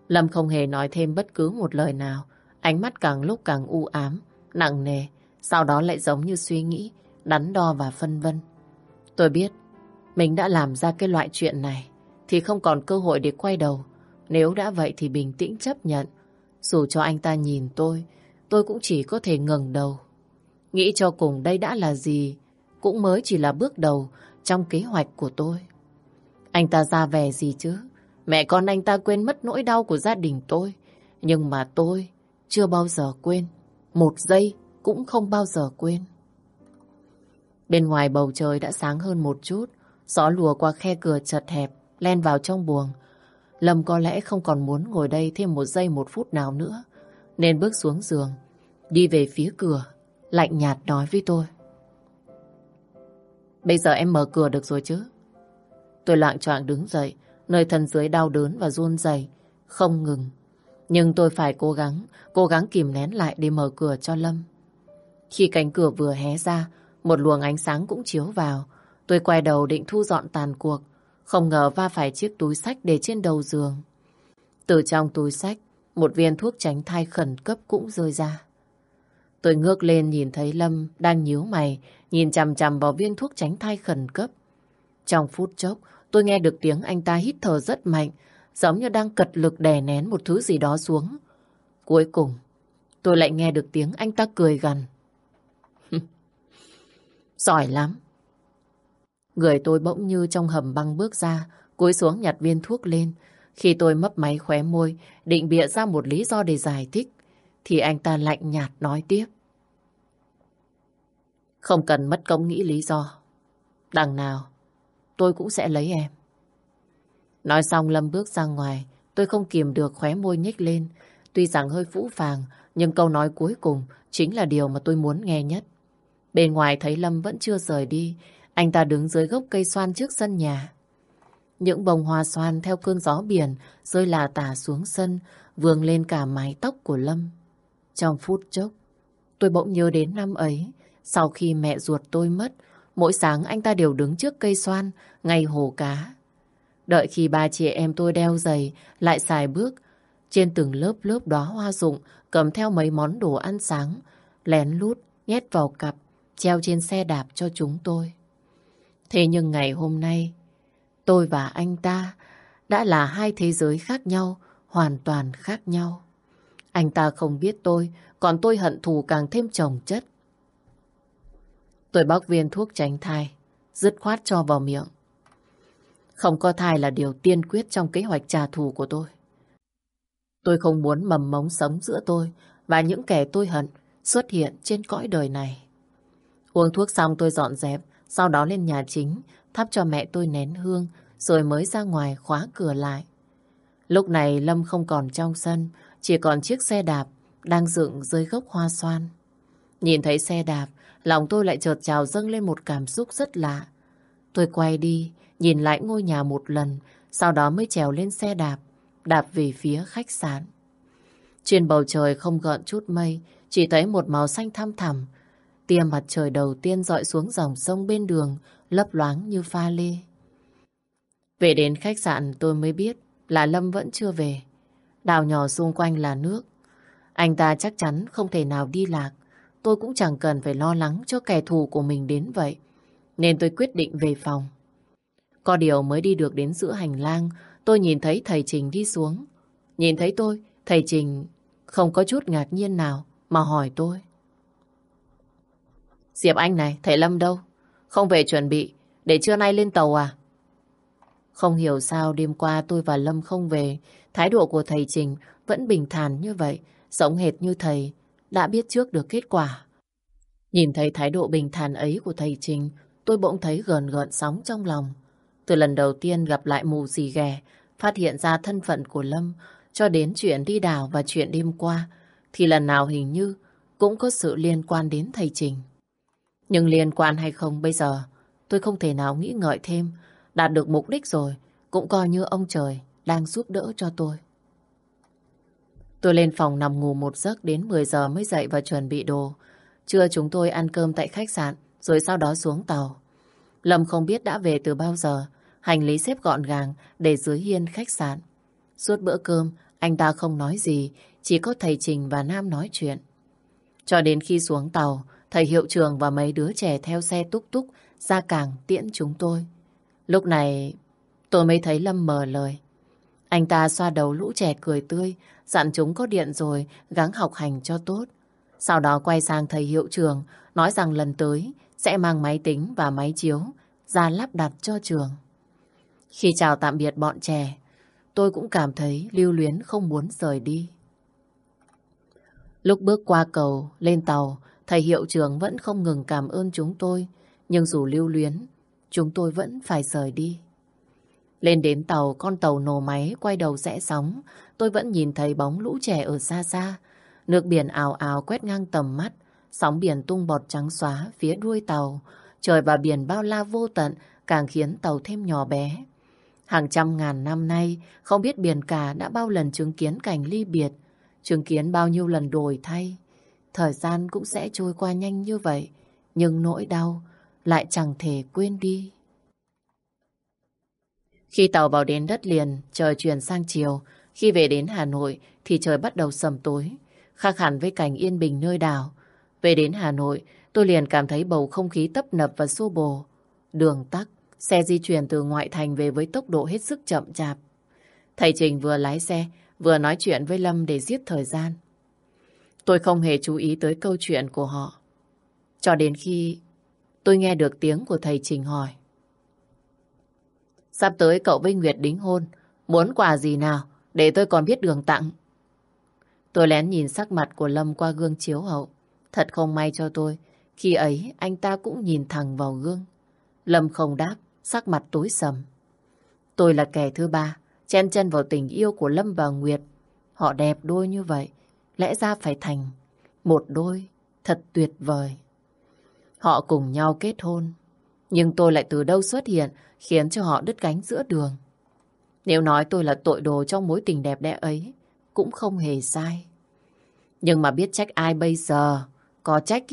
Lâm không hề nói thêm bất cứ một lời nào. Ánh mắt càng lúc càng u ám, nặng nề. Sau đó lại giống như suy nghĩ, đắn đo và phân vân. Tôi biết, mình đã làm ra cái loại chuyện này, thì không còn cơ hội để quay đầu. Nếu đã vậy thì bình tĩnh chấp nhận. Dù cho anh ta nhìn tôi, tôi cũng chỉ có thể ngẩng đầu. Nghĩ cho cùng đây đã là gì, cũng mới chỉ là bước đầu trong kế hoạch của tôi. Anh ta ra về gì chứ? Mẹ con anh ta quên mất nỗi đau của gia đình tôi. Nhưng mà tôi chưa bao giờ quên. Một giây cũng không bao giờ quên. Bên ngoài bầu trời đã sáng hơn một chút. Gió lùa qua khe cửa chật hẹp, len vào trong buồng. Lâm có lẽ không còn muốn ngồi đây thêm một giây một phút nào nữa. Nên bước xuống giường, đi về phía cửa, lạnh nhạt nói với tôi. Bây giờ em mở cửa được rồi chứ? Tôi lạng choạng đứng dậy, nơi thân dưới đau đớn và run rẩy không ngừng. Nhưng tôi phải cố gắng, cố gắng kìm nén lại để mở cửa cho Lâm. Khi cánh cửa vừa hé ra, một luồng ánh sáng cũng chiếu vào. Tôi quay đầu định thu dọn tàn cuộc, không ngờ va phải chiếc túi sách để trên đầu giường. Từ trong túi sách, một viên thuốc tránh thai khẩn cấp cũng rơi ra. Tôi ngước lên nhìn thấy Lâm đang nhíu mày, nhìn chằm chằm vào viên thuốc tránh thai khẩn cấp. Trong phút chốc, tôi nghe được tiếng anh ta hít thở rất mạnh, giống như đang cật lực đè nén một thứ gì đó xuống. Cuối cùng, tôi lại nghe được tiếng anh ta cười gằn. Giỏi lắm. Người tôi bỗng như trong hầm băng bước ra, cúi xuống nhặt viên thuốc lên. Khi tôi mấp máy khóe môi, định bịa ra một lý do để giải thích, thì anh ta lạnh nhạt nói tiếp. Không cần mất công nghĩ lý do. Đằng nào, tôi cũng sẽ lấy em. Nói xong Lâm bước ra ngoài, tôi không kìm được khóe môi nhếch lên. Tuy rằng hơi phũ phàng, nhưng câu nói cuối cùng chính là điều mà tôi muốn nghe nhất. Bên ngoài thấy Lâm vẫn chưa rời đi, anh ta đứng dưới gốc cây xoan trước sân nhà. Những bông hoa xoan theo cơn gió biển rơi là tả xuống sân, vương lên cả mái tóc của Lâm. Trong phút chốc, tôi bỗng nhớ đến năm ấy, sau khi mẹ ruột tôi mất, mỗi sáng anh ta đều đứng trước cây xoan, ngay hồ cá. Đợi khi ba chị em tôi đeo giày, lại xài bước, trên từng lớp lớp đóa hoa rụng, cầm theo mấy món đồ ăn sáng, lén lút, nhét vào cặp, treo trên xe đạp cho chúng tôi. Thế nhưng ngày hôm nay, tôi và anh ta đã là hai thế giới khác nhau, hoàn toàn khác nhau. Anh ta không biết tôi, còn tôi hận thù càng thêm chồng chất. Tôi bóc viên thuốc tránh thai, dứt khoát cho vào miệng. Không có thai là điều tiên quyết trong kế hoạch trả thù của tôi. Tôi không muốn mầm mống sống giữa tôi và những kẻ tôi hận xuất hiện trên cõi đời này. Uống thuốc xong tôi dọn dẹp, sau đó lên nhà chính, thắp cho mẹ tôi nén hương, rồi mới ra ngoài khóa cửa lại. Lúc này Lâm không còn trong sân, chỉ còn chiếc xe đạp đang dựng dưới gốc hoa xoan. Nhìn thấy xe đạp, lòng tôi lại chợt trào dâng lên một cảm xúc rất lạ. Tôi quay đi, nhìn lại ngôi nhà một lần, sau đó mới trèo lên xe đạp, đạp về phía khách sạn. Trên bầu trời không gợn chút mây, chỉ thấy một màu xanh thăm thẳm. Tia mặt trời đầu tiên dọi xuống dòng sông bên đường, lấp loáng như pha lê. Về đến khách sạn tôi mới biết là Lâm vẫn chưa về. Đào nhỏ xung quanh là nước. Anh ta chắc chắn không thể nào đi lạc. Tôi cũng chẳng cần phải lo lắng cho kẻ thù của mình đến vậy. Nên tôi quyết định về phòng. Có điều mới đi được đến giữa hành lang, tôi nhìn thấy thầy Trình đi xuống. Nhìn thấy tôi, thầy Trình không có chút ngạc nhiên nào mà hỏi tôi. Diệp Anh này, thầy Lâm đâu? Không về chuẩn bị, để trưa nay lên tàu à? Không hiểu sao đêm qua tôi và Lâm không về, thái độ của thầy Trình vẫn bình thản như vậy, giống hệt như thầy đã biết trước được kết quả. Nhìn thấy thái độ bình thản ấy của thầy Trình, tôi bỗng thấy gờn gợn sóng trong lòng. Từ lần đầu tiên gặp lại mù dì ghè phát hiện ra thân phận của Lâm, cho đến chuyện đi đảo và chuyện đêm qua, thì lần nào hình như cũng có sự liên quan đến thầy Trình. Nhưng liên quan hay không bây giờ, tôi không thể nào nghĩ ngợi thêm, đạt được mục đích rồi, cũng coi như ông trời đang giúp đỡ cho tôi. Tôi lên phòng nằm ngủ một giấc đến 10 giờ mới dậy và chuẩn bị đồ. Trưa chúng tôi ăn cơm tại khách sạn, rồi sau đó xuống tàu. Lâm không biết đã về từ bao giờ, hành lý xếp gọn gàng để dưới hiên khách sạn. Suốt bữa cơm, anh ta không nói gì, chỉ có thầy Trình và Nam nói chuyện. Cho đến khi xuống tàu, thầy hiệu trường và mấy đứa trẻ theo xe túc túc ra cảng tiễn chúng tôi. Lúc này, tôi mới thấy Lâm mờ lời. Anh ta xoa đầu lũ trẻ cười tươi, dặn chúng có điện rồi, gắng học hành cho tốt. Sau đó quay sang thầy hiệu trường, nói rằng lần tới sẽ mang máy tính và máy chiếu ra lắp đặt cho trường. Khi chào tạm biệt bọn trẻ, tôi cũng cảm thấy lưu luyến không muốn rời đi. Lúc bước qua cầu, lên tàu, thầy hiệu trưởng vẫn không ngừng cảm ơn chúng tôi, nhưng dù lưu luyến, chúng tôi vẫn phải rời đi. Lên đến tàu, con tàu nổ máy quay đầu rẽ sóng, tôi vẫn nhìn thấy bóng lũ trẻ ở xa xa. Nước biển ào ào quét ngang tầm mắt, sóng biển tung bọt trắng xóa phía đuôi tàu. Trời và biển bao la vô tận càng khiến tàu thêm nhỏ bé. Hàng trăm ngàn năm nay, không biết biển cả đã bao lần chứng kiến cảnh ly biệt, chứng kiến bao nhiêu lần đổi thay. Thời gian cũng sẽ trôi qua nhanh như vậy, nhưng nỗi đau lại chẳng thể quên đi. Khi tàu vào đến đất liền, trời chuyển sang chiều. Khi về đến Hà Nội thì trời bắt đầu sầm tối, khác hẳn với cảnh yên bình nơi đảo. Về đến Hà Nội, tôi liền cảm thấy bầu không khí tấp nập và xô bồ. Đường tắc, xe di chuyển từ ngoại thành về với tốc độ hết sức chậm chạp. Thầy Trình vừa lái xe, vừa nói chuyện với Lâm để giết thời gian. Tôi không hề chú ý tới câu chuyện của họ. Cho đến khi tôi nghe được tiếng của thầy Trình hỏi. Sắp tới cậu với Nguyệt đính hôn, muốn quà gì nào để tôi còn biết đường tặng. Tôi lén nhìn sắc mặt của Lâm qua gương chiếu hậu. Thật không may cho tôi, khi ấy anh ta cũng nhìn thẳng vào gương. Lâm không đáp, sắc mặt tối sầm. Tôi là kẻ thứ ba, chen chân vào tình yêu của Lâm và Nguyệt. Họ đẹp đôi như vậy, lẽ ra phải thành một đôi thật tuyệt vời. Họ cùng nhau kết hôn, nhưng tôi lại từ đâu xuất hiện khiến cho họ đứt gánh giữa đường. Nếu nói tôi là tội đồ trong mối tình đẹp đẽ ấy, cũng không hề sai. Nhưng mà biết trách ai bây giờ, có trách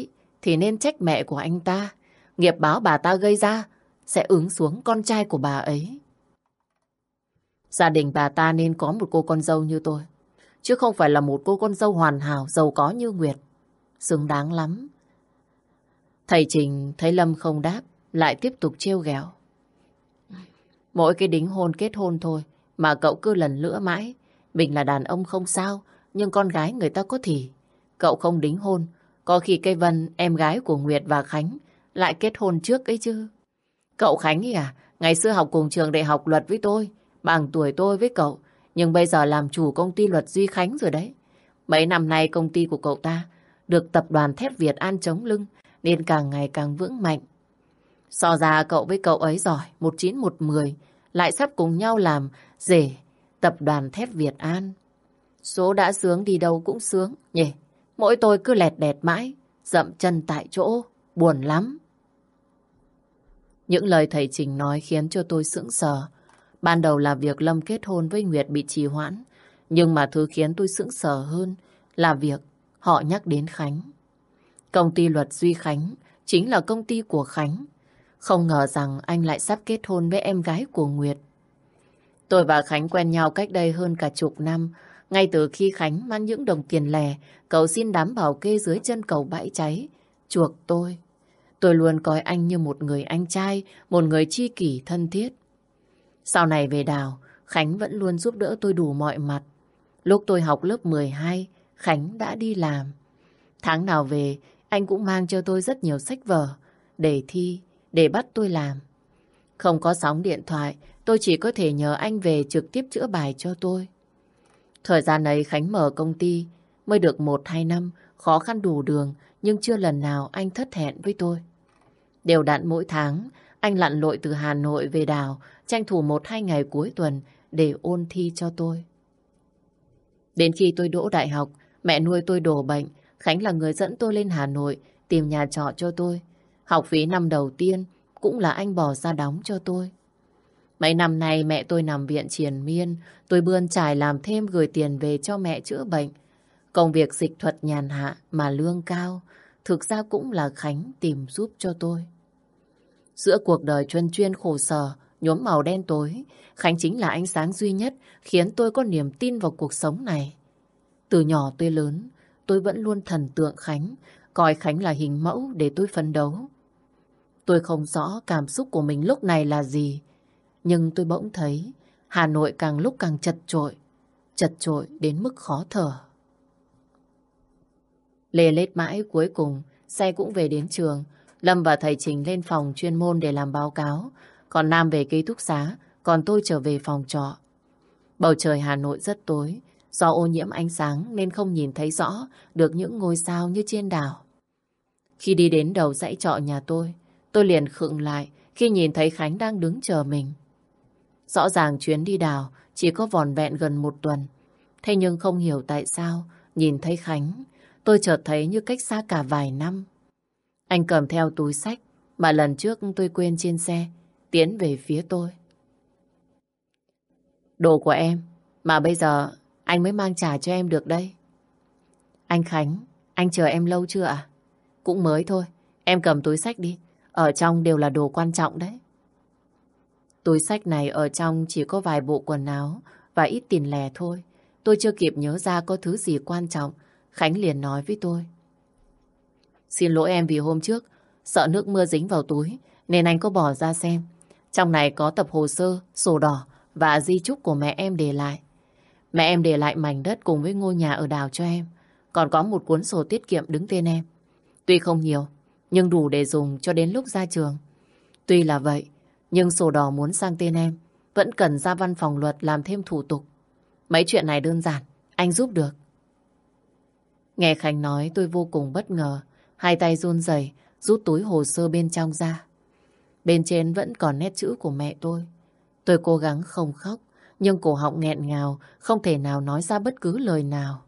thì nên trách mẹ của anh ta. Nghiệp báo bà ta gây ra sẽ ứng xuống con trai của bà ấy. Gia đình bà ta nên có một cô con dâu như tôi, chứ không phải là một cô con dâu hoàn hảo, giàu có như Nguyệt. Xứng đáng lắm. Thầy Trình thấy Lâm không đáp, lại tiếp tục trêu ghẹo. Mỗi cái đính hôn kết hôn thôi mà cậu cứ lần lữa mãi. Mình là đàn ông không sao, nhưng con gái người ta có thì. Cậu không đính hôn, có khi cây Vân, em gái của Nguyệt và Khánh, lại kết hôn trước ấy chứ. Cậu Khánh ấy à, ngày xưa học cùng trường đại học luật với tôi, bằng tuổi tôi với cậu, nhưng bây giờ làm chủ công ty luật Duy Khánh rồi đấy. Mấy năm nay công ty của cậu ta được tập đoàn thép Việt An chống lưng, nên càng ngày càng vững mạnh. So ra cậu với cậu ấy giỏi, một chín một mười, lại sắp cùng nhau làm rể tập đoàn thép Việt An. Số đã sướng đi đâu cũng sướng, nhỉ? Mỗi tôi cứ lẹt đẹt mãi, dậm chân tại chỗ, buồn lắm. Những lời thầy Trình nói khiến cho tôi sững sờ. Ban đầu là việc Lâm kết hôn với Nguyệt bị trì hoãn, nhưng mà thứ khiến tôi sững sờ hơn là việc họ nhắc đến Khánh. Công ty luật Duy Khánh chính là công ty của Khánh. Không ngờ rằng anh lại sắp kết hôn với em gái của Nguyệt. Tôi và Khánh quen nhau cách đây hơn cả chục năm. Ngay từ khi Khánh mang những đồng tiền lẻ, cậu xin đám bảo kê dưới chân cầu bãi cháy, chuộc tôi. Tôi luôn coi anh như một người anh trai, một người chi kỷ thân thiết. Sau này về đào, Khánh vẫn luôn giúp đỡ tôi đủ mọi mặt. Lúc tôi học lớp 12, Khánh đã đi làm. Tháng nào về, anh cũng mang cho tôi rất nhiều sách vở để thi, để bắt tôi làm. Không có sóng điện thoại, tôi chỉ có thể nhờ anh về trực tiếp chữa bài cho tôi. Thời gian ấy Khánh mở công ty mới được một hai năm, khó khăn đủ đường, nhưng chưa lần nào anh thất hẹn với tôi. Đều đặn mỗi tháng, anh lặn lội từ Hà Nội về đảo, tranh thủ một hai ngày cuối tuần để ôn thi cho tôi. Đến khi tôi đỗ đại học, mẹ nuôi tôi đổ bệnh, Khánh là người dẫn tôi lên Hà Nội tìm nhà trọ cho tôi. Học phí năm đầu tiên cũng là anh bỏ ra đóng cho tôi. Mấy năm nay mẹ tôi nằm viện triền miên, tôi bươn trải làm thêm gửi tiền về cho mẹ chữa bệnh. Công việc dịch thuật nhàn hạ mà lương cao, thực ra cũng là Khánh tìm giúp cho tôi. Giữa cuộc đời chuyên chuyên khổ sở, nhuốm màu đen tối, Khánh chính là ánh sáng duy nhất khiến tôi có niềm tin vào cuộc sống này. Từ nhỏ tôi lớn, tôi vẫn luôn thần tượng Khánh, coi Khánh là hình mẫu để tôi phấn đấu. Tôi không rõ cảm xúc của mình lúc này là gì, nhưng tôi bỗng thấy Hà Nội càng lúc càng chật trội, chật trội đến mức khó thở. Lê lết mãi cuối cùng, xe cũng về đến trường. Lâm và thầy Trình lên phòng chuyên môn để làm báo cáo, còn Nam về ký túc xá, còn tôi trở về phòng trọ. Bầu trời Hà Nội rất tối, do ô nhiễm ánh sáng nên không nhìn thấy rõ được những ngôi sao như trên đảo. Khi đi đến đầu dãy trọ nhà tôi, tôi liền khựng lại khi nhìn thấy Khánh đang đứng chờ mình. Rõ ràng chuyến đi đảo chỉ có vòn vẹn gần một tuần. Thế nhưng không hiểu tại sao nhìn thấy Khánh, tôi chợt thấy như cách xa cả vài năm. Anh cầm theo túi sách mà lần trước tôi quên trên xe, tiến về phía tôi. Đồ của em, mà bây giờ anh mới mang trả cho em được đây. Anh Khánh, anh chờ em lâu chưa ạ? Cũng mới thôi, em cầm túi sách đi. Ở trong đều là đồ quan trọng đấy. Túi sách này ở trong chỉ có vài bộ quần áo và ít tiền lẻ thôi. Tôi chưa kịp nhớ ra có thứ gì quan trọng. Khánh liền nói với tôi. Xin lỗi em vì hôm trước sợ nước mưa dính vào túi nên anh có bỏ ra xem. Trong này có tập hồ sơ, sổ đỏ và di chúc của mẹ em để lại. Mẹ em để lại mảnh đất cùng với ngôi nhà ở đảo cho em. Còn có một cuốn sổ tiết kiệm đứng tên em. Tuy không nhiều, nhưng đủ để dùng cho đến lúc ra trường. Tuy là vậy, nhưng sổ đỏ muốn sang tên em vẫn cần ra văn phòng luật làm thêm thủ tục. Mấy chuyện này đơn giản, anh giúp được. Nghe Khánh nói tôi vô cùng bất ngờ. Hai tay run rẩy rút túi hồ sơ bên trong ra. Bên trên vẫn còn nét chữ của mẹ tôi. Tôi cố gắng không khóc, nhưng cổ họng nghẹn ngào, không thể nào nói ra bất cứ lời nào.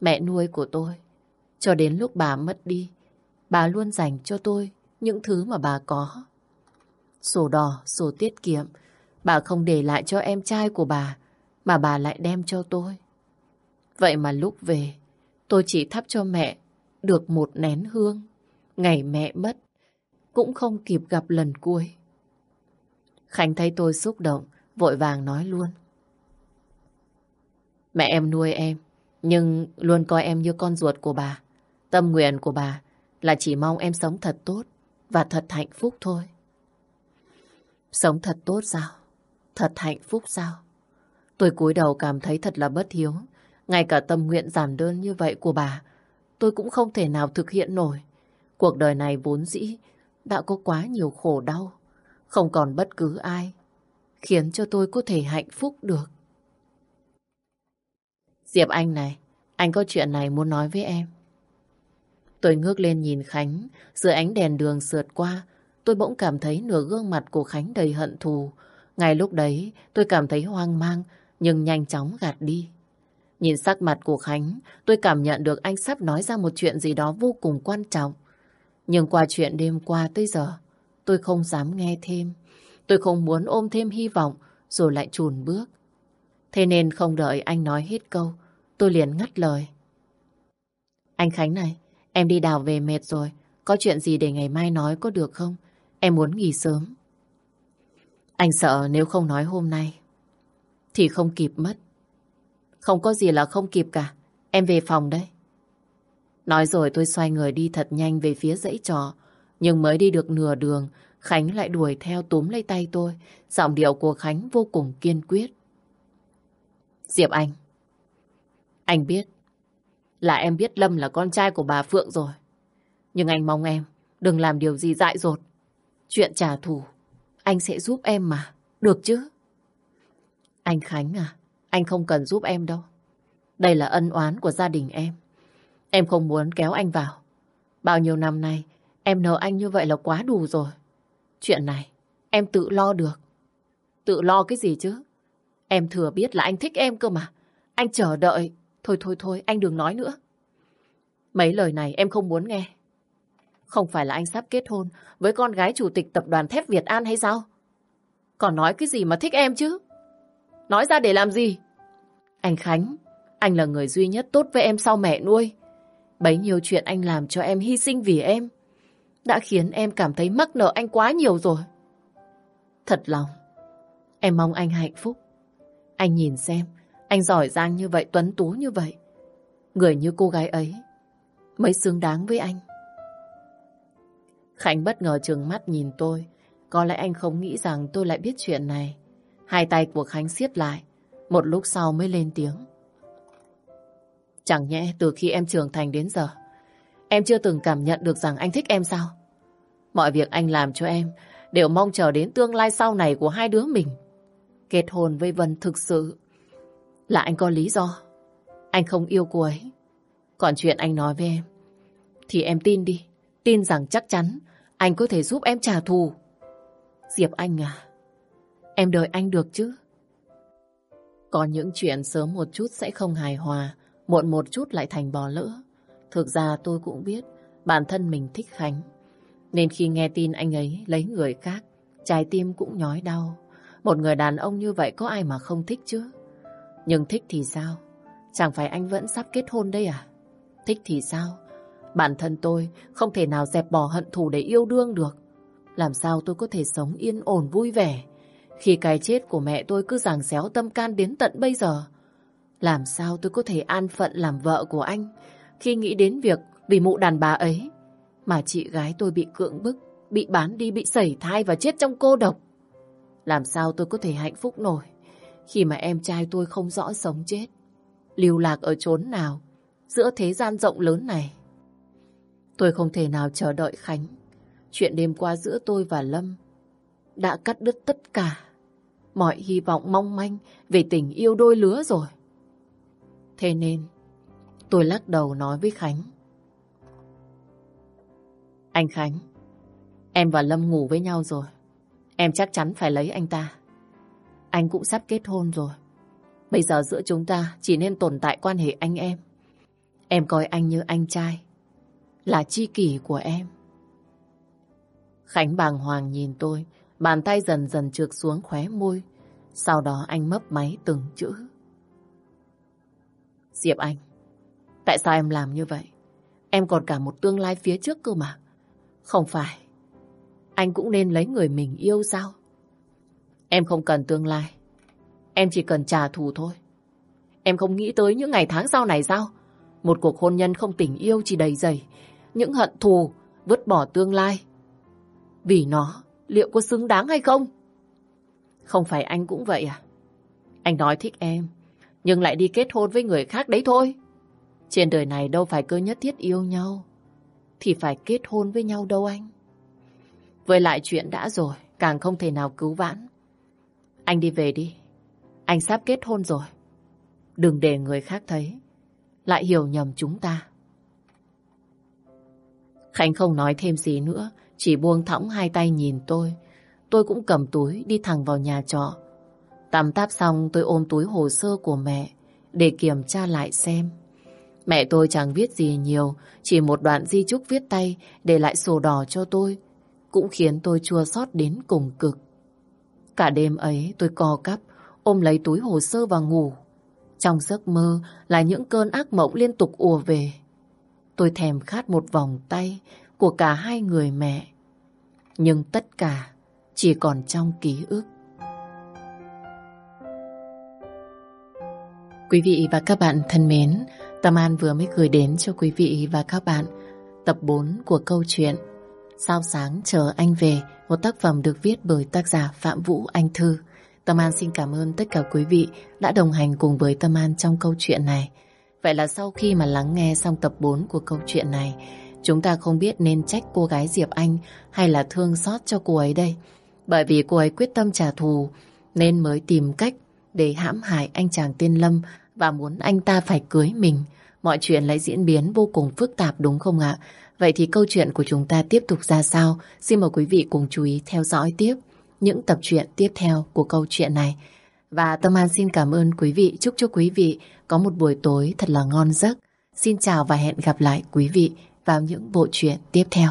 Mẹ nuôi của tôi, cho đến lúc bà mất đi, bà luôn dành cho tôi những thứ mà bà có. Sổ đỏ, sổ tiết kiệm, bà không để lại cho em trai của bà, mà bà lại đem cho tôi. Vậy mà lúc về, tôi chỉ thắp cho mẹ được một nén hương. Ngày mẹ mất, cũng không kịp gặp lần cuối. Khánh thấy tôi xúc động, vội vàng nói luôn. Mẹ em nuôi em, nhưng luôn coi em như con ruột của bà. Tâm nguyện của bà là chỉ mong em sống thật tốt và thật hạnh phúc thôi. Sống thật tốt sao? Thật hạnh phúc sao? Tôi cúi đầu cảm thấy thật là bất hiếu. Ngay cả tâm nguyện giản đơn như vậy của bà, tôi cũng không thể nào thực hiện nổi. Cuộc đời này vốn dĩ đã có quá nhiều khổ đau. Không còn bất cứ ai khiến cho tôi có thể hạnh phúc được. Diệp Anh này, anh có chuyện này muốn nói với em. Tôi ngước lên nhìn Khánh, dưới ánh đèn đường sượt qua, tôi bỗng cảm thấy nửa gương mặt của Khánh đầy hận thù. Ngay lúc đấy, tôi cảm thấy hoang mang, nhưng nhanh chóng gạt đi. Nhìn sắc mặt của Khánh, tôi cảm nhận được anh sắp nói ra một chuyện gì đó vô cùng quan trọng. Nhưng qua chuyện đêm qua tới giờ, tôi không dám nghe thêm. Tôi không muốn ôm thêm hy vọng rồi lại chùn bước. Thế nên không đợi anh nói hết câu, tôi liền ngắt lời. Anh Khánh này, em đi đào về mệt rồi, có chuyện gì để ngày mai nói có được không? Em muốn nghỉ sớm. Anh sợ nếu không nói hôm nay, thì không kịp mất. Không có gì là không kịp cả, em về phòng đây. Nói rồi tôi xoay người đi thật nhanh về phía dãy trò, nhưng mới đi được nửa đường Khánh lại đuổi theo túm lấy tay tôi. Giọng điệu của Khánh vô cùng kiên quyết. Diệp Anh. Anh biết. Là em biết Lâm là con trai của bà Phượng rồi. Nhưng anh mong em đừng làm điều gì dại dột. Chuyện trả thù. Anh sẽ giúp em mà. Được chứ? Anh Khánh à. Anh không cần giúp em đâu. Đây là ân oán của gia đình em. Em không muốn kéo anh vào. Bao nhiêu năm nay em nợ anh như vậy là quá đủ rồi. Chuyện này, em tự lo được. Tự lo cái gì chứ? Em thừa biết là anh thích em cơ mà. Anh chờ đợi. Thôi thôi thôi, anh đừng nói nữa. Mấy lời này em không muốn nghe. Không phải là anh sắp kết hôn với con gái chủ tịch tập đoàn thép Việt An hay sao? Còn nói cái gì mà thích em chứ? Nói ra để làm gì? Anh Khánh, anh là người duy nhất tốt với em sau mẹ nuôi. Bấy nhiêu chuyện anh làm cho em hy sinh vì em đã khiến em cảm thấy mắc nợ anh quá nhiều rồi. Thật lòng, em mong anh hạnh phúc. Anh nhìn xem, anh giỏi giang như vậy, tuấn tú như vậy. Người như cô gái ấy mới xứng đáng với anh. Khánh bất ngờ trừng mắt nhìn tôi. Có lẽ anh không nghĩ rằng tôi lại biết chuyện này. Hai tay của Khánh siết lại. Một lúc sau mới lên tiếng. Chẳng nhẽ từ khi em trưởng thành đến giờ Em chưa từng cảm nhận được rằng anh thích em sao? Mọi việc anh làm cho em đều mong chờ đến tương lai sau này của hai đứa mình. Kết hôn với Vân thực sự là anh có lý do. Anh không yêu cô ấy. Còn chuyện anh nói với em thì em tin đi. Tin rằng chắc chắn anh có thể giúp em trả thù. Diệp Anh à, em đợi anh được chứ? Có những chuyện sớm một chút sẽ không hài hòa, muộn một chút lại thành bò lỡ. Thực ra tôi cũng biết bản thân mình thích Khánh. Nên khi nghe tin anh ấy lấy người khác, trái tim cũng nhói đau. Một người đàn ông như vậy có ai mà không thích chứ? Nhưng thích thì sao? Chẳng phải anh vẫn sắp kết hôn đây à? Thích thì sao? Bản thân tôi không thể nào dẹp bỏ hận thù để yêu đương được. Làm sao tôi có thể sống yên ổn vui vẻ khi cái chết của mẹ tôi cứ giằng xéo tâm can đến tận bây giờ? Làm sao tôi có thể an phận làm vợ của anh khi nghĩ đến việc vì mụ đàn bà ấy mà chị gái tôi bị cưỡng bức, bị bán đi, bị sẩy thai và chết trong cô độc? Làm sao tôi có thể hạnh phúc nổi khi mà em trai tôi không rõ sống chết, lưu lạc ở chốn nào giữa thế gian rộng lớn này? Tôi không thể nào chờ đợi Khánh. Chuyện đêm qua giữa tôi và Lâm đã cắt đứt tất cả mọi hy vọng mong manh về tình yêu đôi lứa rồi. Thế nên tôi lắc đầu nói với Khánh. Anh Khánh, em và Lâm ngủ với nhau rồi. Em chắc chắn phải lấy anh ta. Anh cũng sắp kết hôn rồi. Bây giờ giữa chúng ta chỉ nên tồn tại quan hệ anh em. Em coi anh như anh trai là chi kỷ của em. Khánh bàng hoàng nhìn tôi, bàn tay dần dần trượt xuống khóe môi. Sau đó anh mấp máy từng chữ. Diệp Anh, tại sao em làm như vậy? Em còn cả một tương lai phía trước cơ mà. Không phải, anh cũng nên lấy người mình yêu sao? Em không cần tương lai, em chỉ cần trả thù thôi. Em không nghĩ tới những ngày tháng sau này sao? Một cuộc hôn nhân không tình yêu chỉ đầy dày, những hận thù, vứt bỏ tương lai. Vì nó, liệu có xứng đáng hay không? Không phải anh cũng vậy à? Anh nói thích em, nhưng lại đi kết hôn với người khác đấy thôi. Trên đời này đâu phải cơ nhất thiết yêu nhau, thì phải kết hôn với nhau đâu anh. Với lại chuyện đã rồi, càng không thể nào cứu vãn. Anh đi về đi, anh sắp kết hôn rồi. Đừng để người khác thấy, lại hiểu nhầm chúng ta. Khánh không nói thêm gì nữa, chỉ buông thõng hai tay nhìn tôi. Tôi cũng cầm túi đi thẳng vào nhà trọ. Tắm táp xong tôi ôm túi hồ sơ của mẹ để kiểm tra lại xem. Mẹ tôi chẳng viết gì nhiều, chỉ một đoạn di chúc viết tay để lại sổ đỏ cho tôi, cũng khiến tôi chua xót đến cùng cực. Cả đêm ấy tôi co cắp, ôm lấy túi hồ sơ và ngủ. Trong giấc mơ là những cơn ác mộng liên tục ùa về. Tôi thèm khát một vòng tay của cả hai người mẹ. Nhưng tất cả chỉ còn trong ký ức. Quý vị và các bạn thân mến, Tâm An vừa mới gửi đến cho quý vị và các bạn tập 4 của câu chuyện Sao sáng chờ anh về, một tác phẩm được viết bởi tác giả Phạm Vũ Anh Thư. Tâm An xin cảm ơn tất cả quý vị đã đồng hành cùng với Tâm An trong câu chuyện này. Vậy là sau khi mà lắng nghe xong tập 4 của câu chuyện này, chúng ta không biết nên trách cô gái Diệp Anh hay là thương xót cho cô ấy đây. Bởi vì cô ấy quyết tâm trả thù nên mới tìm cách để hãm hại anh chàng tên Lâm và muốn anh ta phải cưới mình. Mọi chuyện lại diễn biến vô cùng phức tạp đúng không ạ? Vậy thì câu chuyện của chúng ta tiếp tục ra sao? Xin mời quý vị cùng chú ý theo dõi tiếp những tập truyện tiếp theo của câu chuyện này. Và Tâm An xin cảm ơn quý vị, chúc cho quý vị có một buổi tối thật là ngon giấc. Xin chào và hẹn gặp lại quý vị vào những bộ truyện tiếp theo.